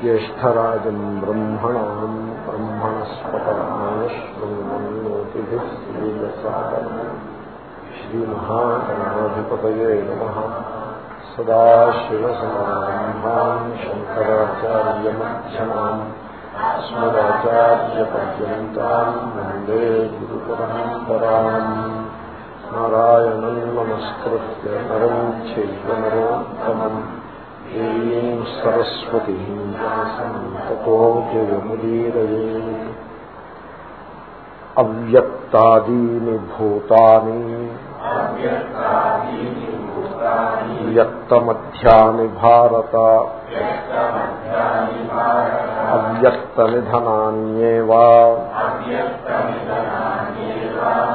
జ్యేష్టరాజం బ్రహ్మణా బ్రహ్మణస్పతమానశ్వన్నోతిభిः శ్రీమహాగణాధిపతయే నమ సదాశివసమారంభాం శంకరాచార్యమ్యమాం అస్మదాచార్యపర్యంతాం వందే గురుపరంపరాం నారాయణం నమస్కృత్య నరం చైవ నరోత్తమం దేవీం సరస్వతీ వ్యాసం తతో జయముదీరయే అవ్యక్తాదీని భూతాని వ్యక్తమధ్యాని భారత అవ్యక్తనిధనాన్యేవా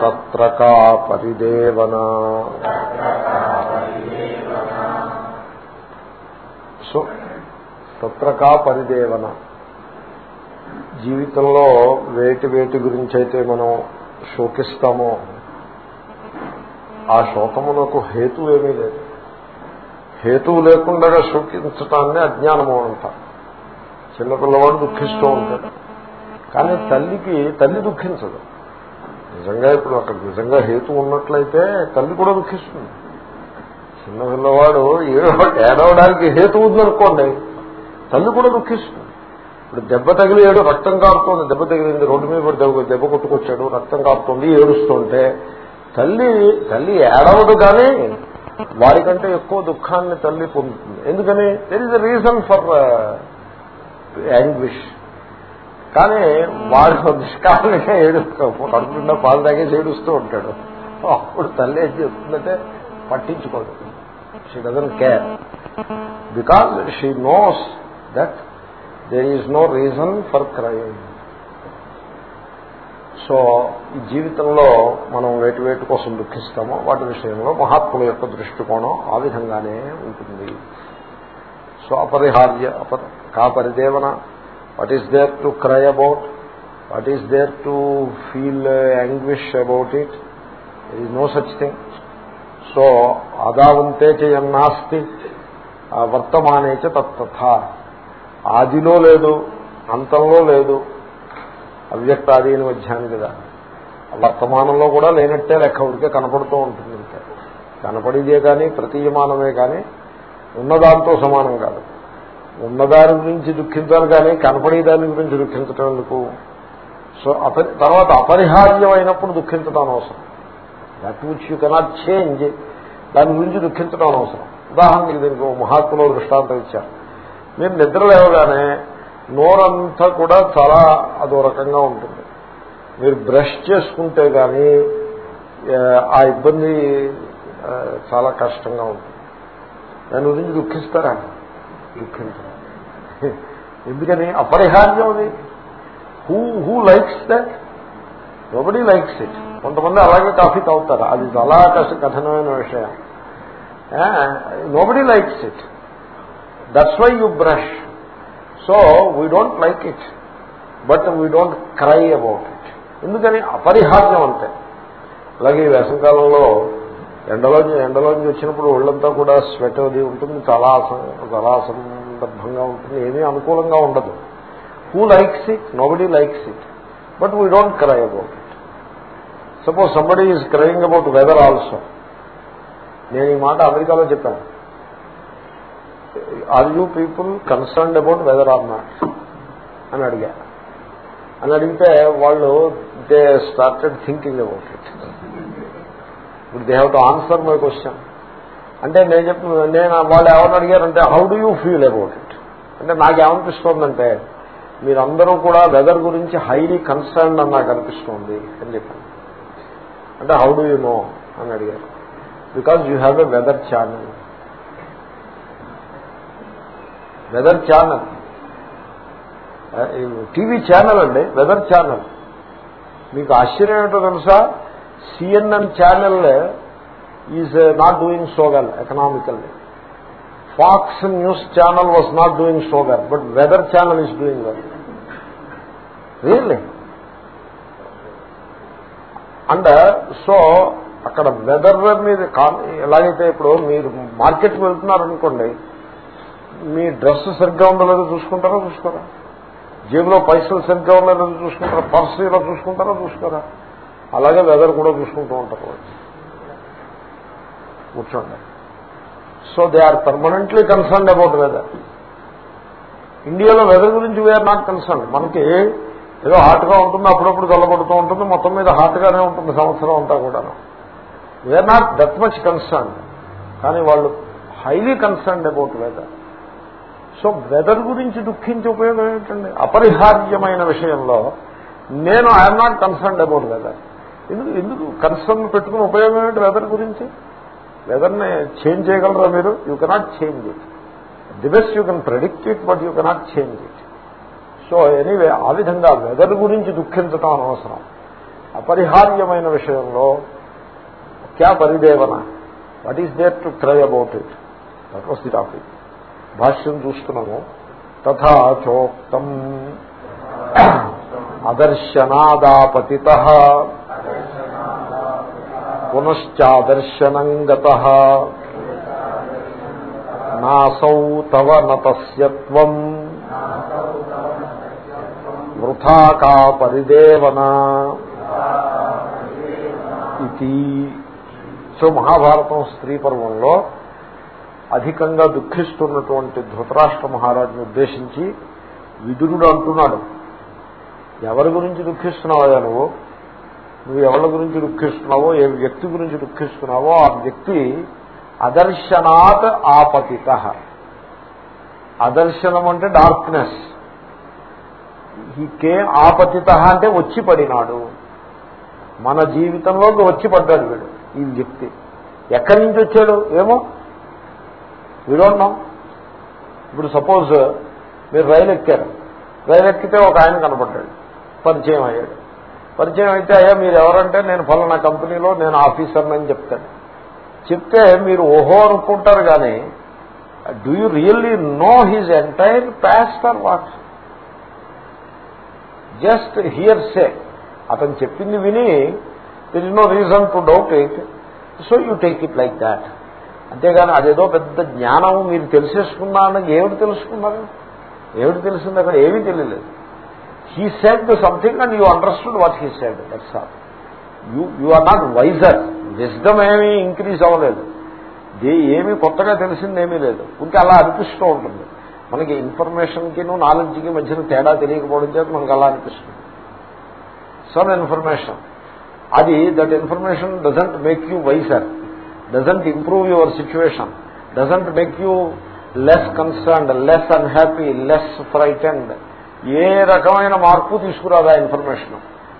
తత్ర కా పరిదేవనా. సో తత్రకా పరిదేవన. జీవితంలో వేటి వేటి గురించి అయితే మనం శోకిస్తామో ఆ శోకమునకు హేతు ఏమీ లేదు. హేతువు లేకుండా శోకించటాన్ని అజ్ఞానము అంటారు చిన్నపిల్లవాడు దుఃఖిస్తూ ఉంటాడు. కానీ తల్లికి తల్లి దుఃఖించదు. నిజంగా ఇప్పుడు అక్కడ నిజంగా హేతు ఉన్నట్లయితే తల్లి కూడా దుఃఖిస్తుంది. చిన్న పిల్లవాడు ఏడవడానికి హేతు ఉందనుకోండి. తల్లి కూడా దుఃఖిస్తుంది. ఇప్పుడు దెబ్బ తగిలి ఏడు రక్తం కారుతోంది. దెబ్బ తగిలింది రోడ్డు మీద పడి దెబ్బ దెబ్బ కొట్టుకొచ్చాడు రక్తం కారుతోంది ఏడుస్తుంటే తల్లి తల్లి ఏడవదు కానీ వాడికంటే ఎక్కువ దుఃఖాన్ని తల్లి పొందుతుంది. ఎందుకని? There is a reason for anguish కానీ వాడు నిష్కారణంగా ఏడుస్తూ కడుపుకుండా పాలు తాగేసి ఏడుస్తూ ఉంటాడు. అప్పుడు తల్లి ఏం చేస్తుందంటే పట్టించుకోదు. She doesn't care because she knows that there is no reason for crime so ఈ జీవితంలో మనం వేటి వేటి కోసం దుఃఖిస్తామో వాటి విషయంలో మహాత్ముల యొక్క దృష్టికోణం ఆ విధంగానే ఉంటుంది. సో అపరిహార్య అప కా పరిదేవన what is there to cry about what is there to feel anguish about it it no such thing so ఆదావంతే చేయన్నాస్తి వర్తమానే తత్తథ ఆదిలో లేదు అంతంలో లేదు. అవ్యక్తాది అని వచ్చాను కదా. వర్తమానంలో కూడా లేనట్టే లెక్క ఉడికే కనపడుతూ ఉంటుంది అంటే కనపడేదే కానీ ప్రతీయమానమే కానీ ఉన్నదాంతో సమానం కాదు. ఉన్నదాని గురించి దుఃఖించాలి కానీ కనపడే దాని గురించి దుఃఖించటం ఎందుకు? సో తర్వాత అపరిహార్యమైనప్పుడు దుఃఖించడం అవసరం that which you cannot change దాని గురించి దుఃఖించడం అనవసరం. ఉదాహరణకి దీనికి మహాత్ములు దృష్టాంతం ఇచ్చారు. మీరు నిద్ర లేవగానే నోరంతా కూడా చాలా అదో రకంగా ఉంటుంది. మీరు బ్రష్ చేసుకుంటే కానీ ఆ ఇబ్బంది చాలా కష్టంగా ఉంటుంది. దాని గురించి దుఃఖిస్తారా? దుఃఖించారు. ఎందుకని? అపరిహార్యం అది. Who who likes that nobody likes it కొంతమంది అలాగే కాఫీ తాగుతారు. అది చాలా కఠినమైన విషయం. Nobody likes it that's why you brush so we don't like it but we don't cry about it ఎందుకని? అపరిహార్యం అంతే. అలాగే ఈ వేసవకాలంలో ఎండలోంచి ఎండలోంచి వచ్చినప్పుడు ఒళ్ళంతా కూడా స్వెట్ అది ఉంటుంది. చాలా చాలా సందర్భంగా ఉంటుంది. ఏమీ అనుకూలంగా ఉండదు. Who likes it nobody likes it but we don't cry about it suppose somebody is crying about weather also నేను ఈ మాట అమెరికాలో చెప్పాను. Are you people concerned about weather or not అని అడిగా. అని అడిగితే వాళ్ళు they started thinking about it ఇప్పుడు they have to answer my question అంటే నేను చెప్పిన నేను వాళ్ళు ఎవరిని అడిగారంటే how do you feel about it అంటే నాకేమనిపిస్తోందంటే మీరందరూ కూడా వెదర్ గురించి హైలీ కన్సర్న్ అని నాకు అనిపిస్తోంది అని చెప్పాను. అంటే హౌ డూ యూ నో అని అడిగారు. Because you have a weather channel weather channel TV channel అండి వెదర్ ఛానల్ మీకు ఆశ్చర్యం ఏంటో తెలుసా? CNN channel is not doing so well economically Fox news channel was not doing so well but weather channel is doing well really and so అక్కడ weather మీద ఎలాగైతే ఇప్పుడు మీరు మార్కెట్కి వెళ్తున్నారనుకోండి మీ డ్రెస్ సరిగ్గా ఉండలేదో చూసుకుంటారా చూసుకోరా? జేబులో పైసలు సరిగ్గా ఉండలేదో చూసుకుంటారా? పర్స్ ఇలా చూసుకుంటారా చూసుకోరా? అలాగే వెదర్ కూడా చూసుకుంటూ ఉంటారు. కూర్చోండి. So they are permanently concern about weather. ఇండియాలో వెదర్ గురించి వీఆర్ నాట్ కన్సర్న్ మనకి ఏదో హాట్గా ఉంటుంది అప్పుడప్పుడు చల్లబడుతూ ఉంటుంది మొత్తం మీద హాట్గానే ఉంటుంది సంవత్సరం అంతా కూడా we are not that much concern కానీ వాళ్ళు highly concerned about weather so weather గురించి దుఃఖించే ఉపయోగం ఏంటండి? అపరిహార్యమైన విషయంలో నేను I'm not concerned about weather ఎందుకు ఎందుకు కన్సర్న్ పెట్టుకుని ఉపయోగం ఏంటి వెదర్ గురించి? వెదర్ని చేంజ్ చేయగలరా మీరు? You cannot change it the best you can predict it but you cannot change it so anyway ఆ విధంగా వెదర్ గురించి దుఃఖించటం అనవసరం. అపరిహార్యమైన విషయంలో క్యా పరిదేవన what is there to try about it that was the topic భాష్యం చూస్తున్నాము. తథాచోక్తం అదర్శనాదాపతి పునశ్చాదర్శనం గత నాసౌ తవ నతస్యత్వం వృథాకా పరిదేవన ఇది. సో మహాభారతం స్త్రీ పర్వంలో అధికంగా దుఃఖిస్తున్నటువంటి ధృతరాష్ట్ర మహారాజును ఉద్దేశించి విదురుడు అంటున్నాడు. ఎవరి గురించి దుఃఖిస్తున్నావా నువ్వు? నువ్వు ఎవరి గురించి దుఃఖిస్తున్నావో ఏ వ్యక్తి గురించి దుఃఖిస్తున్నావో ఆ వ్యక్తి అదర్శనాత్ ఆపతిత. అదర్శనం అంటే డార్క్నెస్. ఈ కే ఆపతిత అంటే వచ్చి పడినాడు మన జీవితంలోకి వచ్చి పడ్డాడు వీడు ఈ వ్యక్తి. ఎక్కడి నుంచి వచ్చాడు? ఏమో? విడోన్నాం ఇప్పుడు సపోజ్ మీరు రైలు ఎక్కారు. రైలు ఎక్కితే ఒక ఆయన కనపడ్డాడు. పరిచయం అయ్యాడు. పరిచయం అయితే అయ్యా మీరు ఎవరంటే నేను ఫలానా కంపెనీలో నేను ఆఫీసర్ అని చెప్తాను చెప్తే మీరు ఓహో అనుకుంటారు కానీ do you really know his entire past or what's just hearsay. అతను చెప్పింది విని there is no reason to doubt it so you take it like that అంతేగాని అదేదో పెద్ద జ్ఞానం మీరు తెలిసేసుకున్నారని ఏమిటి తెలుసుకున్నారు ఏమిటి తెలిసింది అక్కడ ఏమీ తెలియలేదు. He said something and you understood what he said that's all you you are not wiser wisdom ఏమీ ఇంక్రీజ్ అవ్వలేదు. దే ఏమీ కొత్తగా తెలిసిందేమీ లేదు. ఇంకా అలా అనిపిస్తూ ఉంటుంది. మనకి ఇన్ఫర్మేషన్కి నాలెడ్జ్కి మధ్యన తేడా తెలియకపోవడం చేత మనకు అలా అనిపిస్తుంది. Some information. అది that information doesn't make you wiser doesn't improve your situation doesn't make you less concerned less unhappy less frightened. ఏ రకమైన మార్పు తీసుకురాదు ఆ ఇన్ఫర్మేషన్.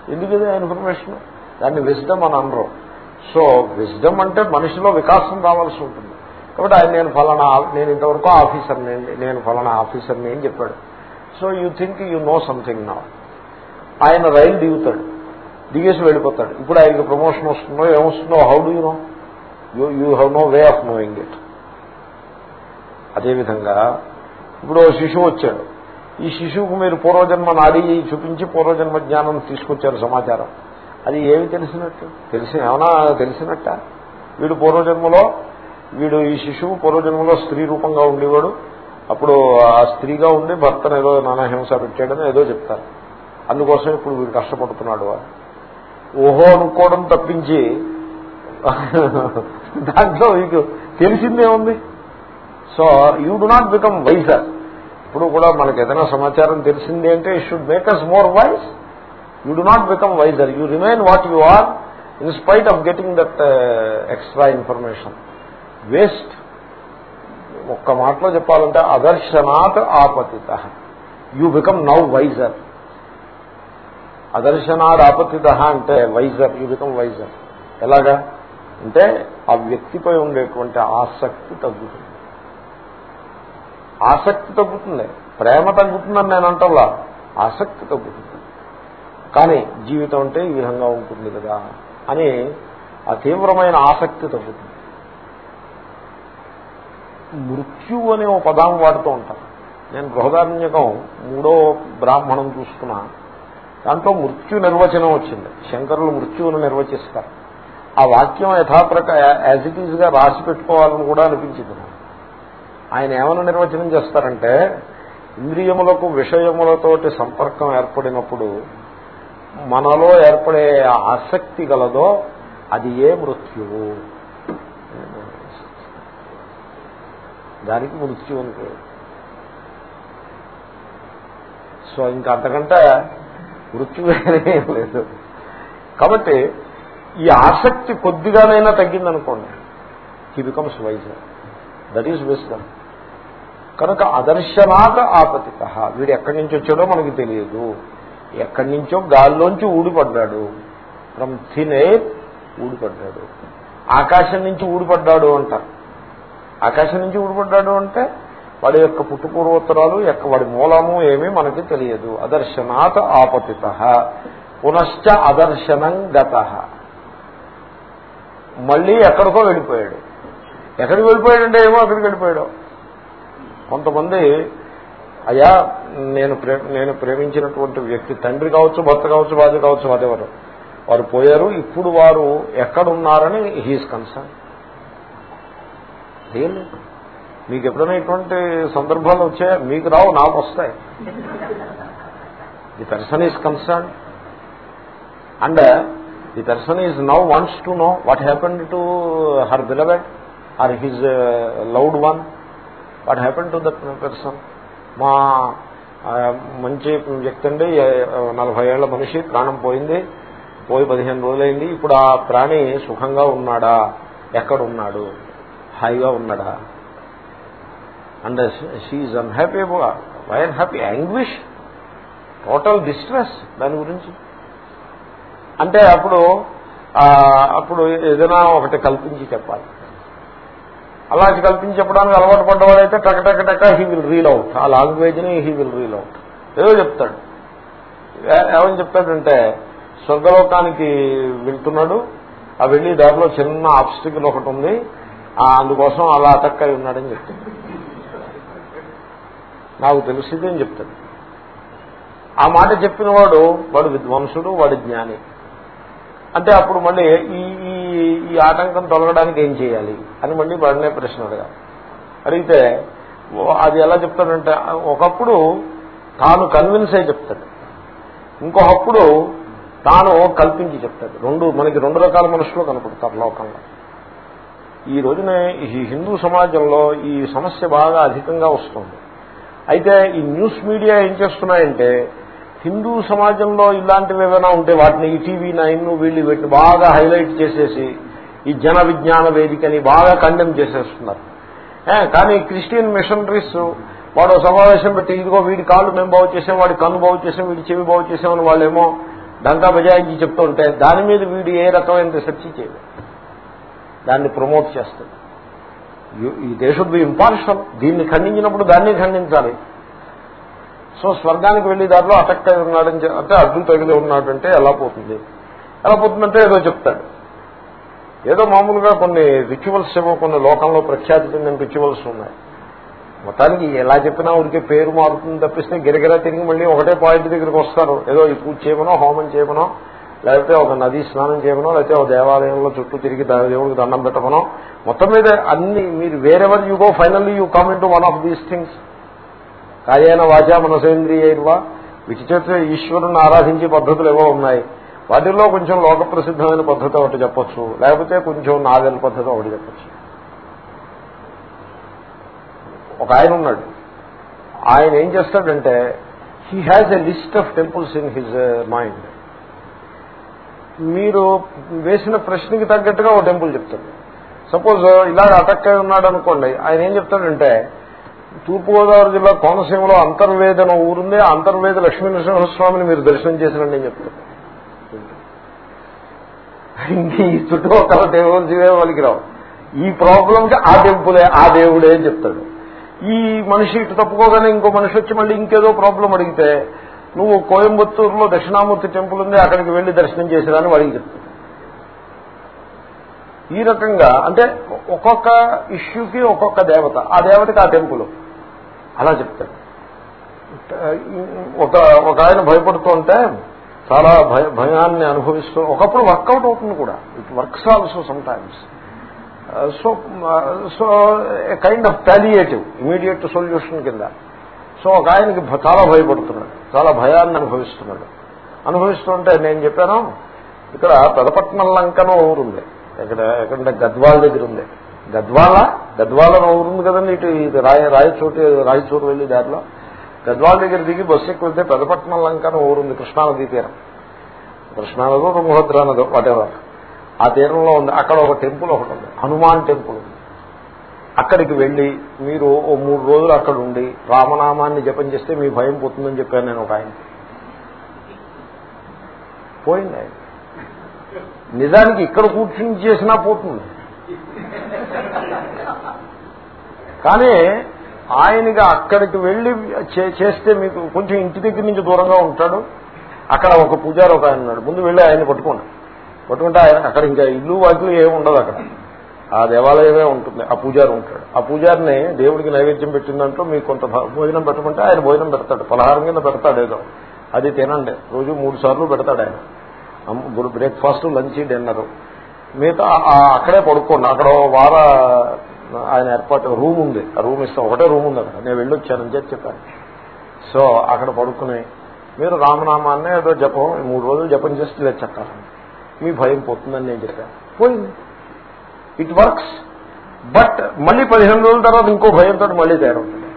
ఎందుకు ఇది ఆ ఇన్ఫర్మేషన్? దాన్ని విజ్డమ్ అని అనరు. సో విజ్డమ్ అంటే మనిషిలో వికాసం రావాల్సి ఉంటుంది. కాబట్టి ఆయన నేను ఫలానా నేను ఇంతవరకు ఆఫీసర్ని నేను ఫలానా ఆఫీసర్ని అని చెప్పాడు. So you think you know something నా. ఆయన రైలు దిగుతాడు. దిగేసి వెళ్ళిపోతాడు. ఇప్పుడు ఆయనకి ప్రమోషన్ వస్తుందో ఏమొస్తుందో how do you know? You you have no way of knowing it. అదేవిధంగా ఇప్పుడు ఓ శిశువు వచ్చాడు. ఈ శిశువుకు మీరు పూర్వజన్మ నాడి చూపించి పూర్వజన్మ జ్ఞానం తీసుకొచ్చారు సమాచారం. అది ఏమి తెలిసినట్టు? తెలిసి ఏమన్నా తెలిసినట్ట? వీడు పూర్వజన్మలో వీడు ఈ శిశువు పూర్వజన్మలో స్త్రీ రూపంగా ఉండేవాడు. అప్పుడు ఆ స్త్రీగా ఉండి భర్తను ఏదో నానాహింస పెట్టాడని ఏదో చెప్తారు. అందుకోసం ఇప్పుడు వీడు కష్టపడుతున్నాడు అని ఓహో అనుకోవడం తప్పించి దాంట్లో మీకు తెలిసిందే ఉంది. So you do not become wiser ఇప్పుడు కూడా మనకి ఏదైనా సమాచారం తెలిసింది అంటే you should make us more wise you do not become wiser you remain what you are in spite of getting that extra information waste. ఒక్క మాటలో చెప్పాలంటే అదర్శనాత్ ఆపతిత. యూ బికమ్ నౌ వైజర్ అదర్శనాద్ ఆపతిత అంటే వైజర్ యూ బికమ్ వైజర్ ఎలాగా? అంటే ఆ వ్యక్తిపై ఉండేటువంటి ఆసక్తి తగ్గుతుంది. ఆసక్తి తగ్గుతుంది. ప్రేమ తగ్గుతుందని నేను అంటల్లా. ఆసక్తి తగ్గుతుంది. కానీ జీవితం అంటే ఈ విధంగా ఉంటుంది కదా అని ఆ తీవ్రమైన ఆసక్తి తగ్గుతుంది. మృత్యు అనే ఒక పదం వాడుతూ ఉంటాను నేను బృహదారణ్యకం మూడో బ్రాహ్మణం చూసుకున్నా దాంట్లో మృత్యు నిర్వచనం వచ్చింది. శంకరులు మృత్యువును నిర్వచిస్తారు. ఆ వాక్యం యథాప్రక యాజ్ ఇట్ ఈజ్గా రాసి పెట్టుకోవాలని కూడా అనిపించింది ఆయన ఏమైనా నిర్వచనం చేస్తారంటే ఇంద్రియములకు విషయములతోటి సంపర్కం ఏర్పడినప్పుడు మనలో ఏర్పడే ఆసక్తి గలదో అది ఏ మృత్యువు? దానికి మృత్యు అని పేరు సో ఇంకా అంతకంటే మృత్యువేనే లేదు. కాబట్టి ఈ ఆసక్తి కొద్దిగానైనా తగ్గిందనుకోండి he becomes wiser that is wisdom కనుక అదర్శనాక ఆపతిక వీడు ఎక్కడి నుంచి వచ్చాడో మనకి తెలియదు. ఎక్కడి నుంచో గాల్లోంచి ఊడిపడ్డాడు. ఫ్రమ్ థిన్ ఎయిర్ ఊడిపడ్డాడు. ఆకాశం నుంచి ఊడిపడ్డాడు అంటారు. ఆకాశం నుంచి ఊడిపడ్డాడు అంటే వాడి యొక్క పుట్టుపూర్వోత్తరాలు యొక్క వాడి మూలము ఏమీ మనకి తెలియదు. అదర్శనాత్ ఆపతిత. పునశ్చ అదర్శనం గత. మళ్ళీ ఎక్కడికో వెళ్ళిపోయాడు. ఎక్కడికి వెళ్ళిపోయాడంటే ఏమో అక్కడికి వెళ్ళిపోయాడు. కొంతమంది అయ్యా నేను నేను ప్రేమించినటువంటి వ్యక్తి తండ్రి కావచ్చు భర్త కావచ్చు బాధ్య కావచ్చు వారెవరు వారు పోయారు. ఇప్పుడు వారు ఎక్కడున్నారని హీస్ కన్సర్న్ రియల్లీ మీకు ఎప్పుడైనా ఇటువంటి సందర్భాలు వచ్చాయా? మీకు రావు నాకు వస్తాయి. The person is concern and the person is now wants to know what happened to her beloved or his loved one what happen to that person మా మంచి వ్యక్తి అండి. నలభై ఏళ్ళ మనిషి ప్రాణం పోయింది. పోయి పదిహేను రోజులైంది. ఇప్పుడు ఆ ప్రాణి సుఖంగా ఉన్నాడా? ఎక్కడ ఉన్నాడు హాయిగా ఉన్నాడా? And she unhappy why happy anguish? Total distress దాని గురించి. అంటే అప్పుడు అప్పుడు ఏదైనా ఒకటి కల్పించి చెప్పాలి. అలా కల్పించి చెప్పడానికి అలవాటు పడ్డవాడైతే టక టక టక హీ విల్ రీల్ అవుట్. ఆ లాంగ్వేజ్ని హీ విల్ రీల్ అవుట్. ఏదో చెప్తాడు. ఏమని చెప్తాడంటే స్వర్గలోకానికి వెళ్తున్నాడు. ఆ వెళ్ళి దారిలో చిన్న ఆబ్స్టికల్ ఒకటి ఉంది. అందుకోసం అలా అటక్ అయి ఉన్నాడని చెప్తాడు నాకు తెలిసింది అని చెప్తాడు. ఆ మాట చెప్పిన వాడు వాడు విద్వాంసుడు వాడు జ్ఞాని. అంటే అప్పుడు మళ్ళీ ఈ ఈ ఈ ఆటంకం తొలగడానికి ఏం చేయాలి అని మళ్ళీ వాడినే ప్రశ్న అడగాలి. అడిగితే అది ఎలా చెప్తాడంటే ఒకప్పుడు తాను కన్విన్స్ అయి చెప్తాడు. ఇంకొకప్పుడు తాను కల్పించి చెప్తాడు. రెండు మనకి రెండు రకాల మనుషులు కనపడతారు లోకంలో. ఈ రోజున ఈ హిందూ సమాజంలో ఈ సమస్య బాగా అధికంగా వస్తుంది. అయితే ఈ న్యూస్ మీడియా ఏం చేస్తున్నాయంటే హిందూ సమాజంలో ఇలాంటివి ఏమైనా ఉంటే వాటిని ఈ టీవీ నైన్ వీళ్ళు వీటిని బాగా హైలైట్ చేసేసి ఈ జన విజ్ఞాన వేదికని బాగా కండెమ్ చేసేస్తున్నారు. కానీ క్రిస్టియన్ మిషనరీస్ వాడు సమావేశం పెట్టి ఇదిగో వీడి కాళ్ళు మేము బాగు చేసాం వాడి కన్ను బాగు చేసాం వీడి చెవి బాగు చేసామని వాళ్ళేమో దంతా బజాయించి చెప్తూ ఉంటే దాని మీద వీడు ఏ రకమైన రీసెర్చ్ చేయలేదు. దాన్ని ప్రమోట్ చేస్తుంది. ఈ దేశం బి ఇంపార్షల్ దీన్ని ఖండించినప్పుడు దాన్ని ఖండించాలి. సో స్వర్గానికి వెళ్ళి దాంట్లో అటక్ అయి ఉన్నాడని అంటే అడ్డు తగిలి ఉన్నాడంటే ఎలా పోతుంది? ఎలా పోతుందంటే ఏదో చెప్తాడు. ఏదో మామూలుగా కొన్ని రిచువల్స్ ఏమో కొన్ని లోకంలో ప్రఖ్యాతి చెందిన రిచువల్స్ ఉన్నాయి. మొత్తానికి ఎలా చెప్పినా ఊరికే పేరు మారుతుంది తప్పిస్తే గిరగిరా తిరిగి మళ్ళీ ఒకటే పాయింట్ దగ్గరికి వస్తారు. ఏదో ఈ పూజ చేయమనో హోమం చేయమనో లేకపోతే ఒక నదీ స్నానం చేయమనో లేకపోతే ఒక దేవాలయంలో చుట్టూ తిరిగి దేవుడికి దండం పెట్టమనో మొత్తం మీద అన్ని మీరు wherever you go finally you come in one of these things కాయన వాచా మనసేంద్రియైర్వా. విచి చేత ఈశ్వరుని ఆరాధించే పద్ధతులు ఏవో ఉన్నాయి. వాటిల్లో కొంచెం లోక ప్రసిద్ధమైన పద్ధతి ఒకటి చెప్పొచ్చు. లేకపోతే కొంచెం నావెల్ పద్ధతి ఒకటి చెప్పచ్చు. ఒక ఆయన ఉన్నాడు. ఆయన ఏం చేస్తాడంటే he has a list of temples in his mind మీరు వేసిన ప్రశ్నకి తగ్గట్టుగా ఒక టెంపుల్ చెప్తాడు. సపోజ్ ఇలాగ అటక్ అయి ఉన్నాడు అనుకోండి. ఆయన ఏం చెప్తాడంటే తూర్పుగోదావరి జిల్లా కోనసీమలో అంతర్వేదన ఊరుంది. అంతర్వేద లక్ష్మీనరసింహస్వామిని మీరు దర్శనం చేసినండి అని చెప్తాడు. ఈ చుట్టుపక్కల టెంపుల్స్ వాళ్ళకి రావు. ఈ ప్రాబ్లంకి ఆ టెంపులే ఆ దేవుడే అని చెప్తాడు. ఈ మనిషి ఇటు తప్పుకోగానే ఇంకో మనిషి వచ్చి మళ్ళీ ఇంకేదో ప్రాబ్లం అడిగితే నువ్వు కోయంబత్తూరులో దక్షిణామూర్తి టెంపుల్ ఉంది అక్కడికి వెళ్ళి దర్శనం చేసేదాన్ని వాడికి చెప్తాడు ఈ రకంగా అంటే ఒక్కొక్క ఇష్యూకి ఒక్కొక్క దేవత ఆ దేవతకి ఆ టెంపుల్. అలా చెప్తాడు ఒక ఒక ఆయన భయపడుతూ ఉంటే చాలా భయ భయాన్ని అనుభవిస్తూ ఒకప్పుడు వర్కౌట్ అవుతుంది కూడా. It works also some times so so kind of palliative immediate solution కింద. సో ఒక ఆయనకి చాలా భయపడుతున్నాడు. చాలా భయాన్ని అనుభవిస్తున్నాడు. అనుభవిస్తుంటే నేను చెప్పాను ఇక్కడ పెదపట్నం లంకన ఊరుంది ఇక్కడ ఎక్కడంటే గద్వాల దగ్గర ఉంది. గద్వాల గద్వాల ఊరుంది కదండి ఇటు ఇది రాయ రాయచోటి రాయచూరు వెళ్ళి దారిలో. గద్వాల దగ్గర దిగి బస్సు ఎక్కువ వెళ్తే పెదపట్నం లంకన ఊరుంది కృష్ణానదీ తీరం. కృష్ణానదో బ్రహ్మోద్రానదో వాటెవర్ ఆ తీరంలో ఉంది. అక్కడ ఒక టెంపుల్ ఒకటి ఉంది. హనుమాన్ టెంపుల్ ఉంది. అక్కడికి వెళ్ళి మీరు ఓ మూడు రోజులు అక్కడ ఉండి రామనామాన్ని జపం చేస్తే మీ భయం పోతుందని చెప్పాను నేను ఒక ఆయన పోయింది ఆయన. నిజానికి ఇక్కడ కూర్చుని చేసినా పోతుంది. కానీ ఆయనకి అక్కడికి వెళ్ళి చే- చేస్తే మీకు కొంచెం ఇంటి దగ్గర నుంచి దూరంగా ఉంటాడు. అక్కడ ఒక పూజారి ఒక ఆయన ఉన్నాడు. ముందు వెళ్ళి ఆయన పట్టుకోండి. పట్టుకుంటే ఆయన అక్కడ ఇంకా ఇల్లు వాకిలు ఏమి ఉండదు అక్కడ. ఆ దేవాలయమే ఉంటుంది. ఆ పూజారి ఉంటాడు. ఆ పూజారిని దేవుడికి నైవేద్యం పెట్టిందంటూ మీకు కొంత భోజనం పెట్టమంటే ఆయన భోజనం పెడతాడు. పలహారం కింద పెడతాడు ఏదో. అది తినండి. రోజు మూడు సార్లు పెడతాడు ఆయన. Breakfast lunch dinner. మిగతా అక్కడే పడుకోండి. అక్కడ వార ఆయన ఏర్పాటు రూమ్ ఉంది. ఆ రూమ్ ఇస్తాం ఒకటే రూమ్ ఉంది అక్కడ నేను వెళ్ళొచ్చానని చెప్పి చెప్పాను. సో అక్కడ పడుకుని మీరు రామనామాన్నే ఏదో జపం మూడు రోజులు జపం చేస్తే లేదు చెప్పాలి మీ భయం పోతుందని నేను చెప్పాను. పోయింది. It works. బట్ మళ్ళీ పదిహేను రోజుల తర్వాత ఇంకో భయంతో మళ్ళీ తయారవుతుంది.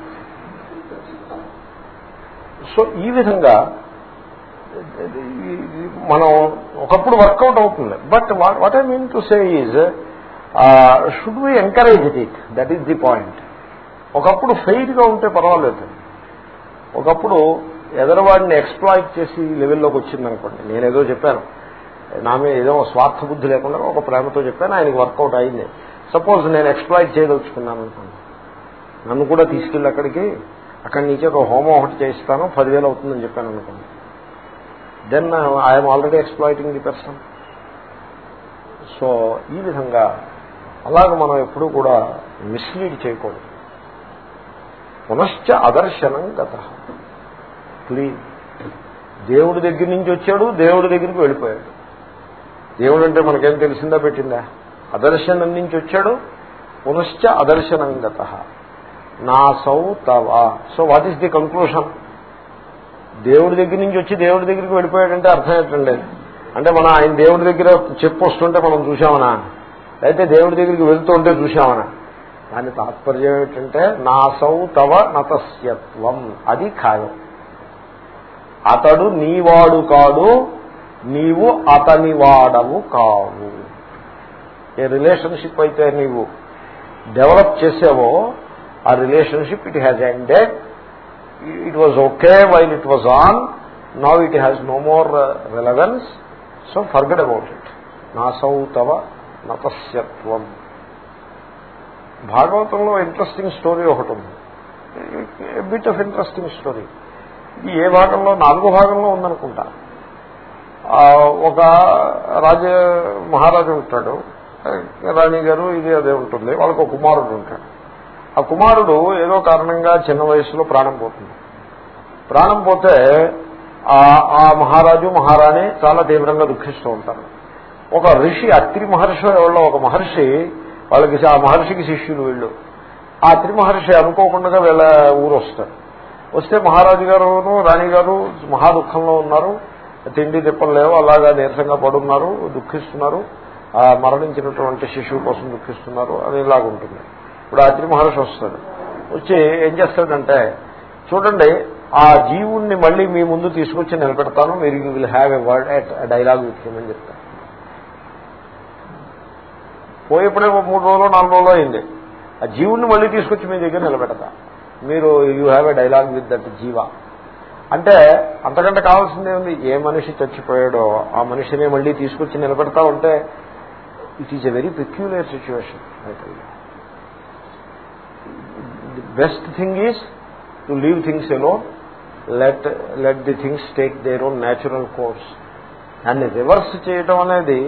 సో ఈ విధంగా మనం ఒకప్పుడు వర్కౌట్ అవుతుంది. But what I mean to say is should we encourage it? That is the point. ఒకప్పుడు ఫెయిల్గా ఉంటే పర్వాలేదు. ఒకప్పుడు ఎదరవాడిని ఎక్స్ప్లాయిట్ చేసి లెవెల్లోకి వచ్చిందనుకోండి. నేనేదో చెప్పాను. నా మీద ఏదో స్వార్థ బుద్ధి లేకుండా ఒక ప్రేమతో చెప్పాను ఆయనకి వర్కౌట్ అయింది. సపోజ్ నేను ఎక్స్ప్లాయిట్ చేయదలుచుకున్నాను అనుకోండి. నన్ను కూడా తీసుకెళ్ళి అక్కడికి అక్కడి నుంచి ఒక హోమం ఒకటి చేయిస్తాను పదివేలు అవుతుందని చెప్పాను అనుకోండి. Then I'm already exploiting the person so ఈ విధంగా అలాగ మనం ఎప్పుడూ కూడా మిస్లీడ్ చేయకూడదు. పునశ్చ అదర్శనం గత. ప్లీజ్ దేవుడి దగ్గర నుంచి వచ్చాడు దేవుడి దగ్గరికి వెళ్ళిపోయాడు. దేవుడు అంటే మనకేం తెలిసిందా పెట్టిందా? అదర్శనం నుంచి వచ్చాడు. పునశ్చ అదర్శనంగత. నాసౌ నా సౌ తవ. So what is the conclusion దేవుడి దగ్గర నుంచి వచ్చి దేవుడి దగ్గరికి వెళ్ళిపోయాడంటే అర్థం ఏంటండి? అంటే మనం ఆయన దేవుడి దగ్గర చెప్పు వస్తుంటే మనం చూసామనా అయితే దేవుడి దగ్గరికి వెళ్తుంటే చూసామనా దాని తాత్పర్యం ఏమిటంటే నా సౌ తవ నతస్యత్వం. అది ఖాయం. అతడు నీవాడు కాడు నీవు అతని వాడవు కావు. ఏ రిలేషన్షిప్ అయితే నీవు డెవలప్ చేసావో ఆ relationship it has ended it was okay while it was on now it has no more relevance so forget about it నా సౌతవ నతస్యత్వం భాగవతంలో ఇంట్రెస్టింగ్ స్టోరీ ఒకటి ఉంది. బిట్ ఆఫ్ ఇంట్రెస్టింగ్ స్టోరీ ఇది ఏ భాగంలో నాలుగో భాగంలో ఉందనుకుంటా. ఒక రాజ మహారాజు ఉంటాడు. రాణి గారు ఇది అదే ఉంటుంది. వాళ్ళకు ఒక కుమారుడు ఉంటాడు. ఆ కుమారుడు ఏదో కారణంగా చిన్న వయసులో ప్రాణం పోతుంది. ప్రాణం పోతే ఆ ఆ మహారాజు మహారాణి చాలా తీవ్రంగా దుఃఖిస్తూ ఉంటారు. ఒక ఋషి అత్రి మహర్షి ఎవరో ఒక మహర్షి వాళ్ళకి ఆ మహర్షికి శిష్యులు వీళ్ళు. ఆ అత్రి మహర్షి అనుకోకుండా వీళ్ళ ఊరు వస్తారు. వస్తే మహారాజు గారును రాణి గారు మహాదుఖంలో ఉన్నారు. తిండి తిప్పలు లేవు అలాగా నీరసంగా పడున్నారు దుఃఖిస్తున్నారు ఆ మరణించినటువంటి శిశువు కోసం దుఃఖిస్తున్నారు అని ఇలాగుంటుంది ఇప్పుడు ఆ మహర్షి వస్తాడు. వచ్చి ఏం చేస్తాడంటే చూడండి ఆ జీవుణ్ణి మళ్ళీ మీ ముందు తీసుకొచ్చి నిలబెడతాను మీరు you will have a word at dialogue విత్యమని చెప్తాను పోయేప్పుడే ఒక మూడు రోజులు నాలుగు రోజులు అయింది. ఆ జీవుణ్ణి మళ్ళీ తీసుకొచ్చి మీ దగ్గర నిలబెడతా. మీరు you have a dialogue with that జీవ. అంటే అంతకంటే కావాల్సిందే ఉంది ఏ మనిషి చచ్చిపోయాడో ఆ మనిషిని మళ్ళీ తీసుకొచ్చి నిలబెడతా ఉంటే it is a very peculiar situation the best thing is to leave things alone let let the things take their own natural course దాన్ని రివర్స్ చేయటం అనేది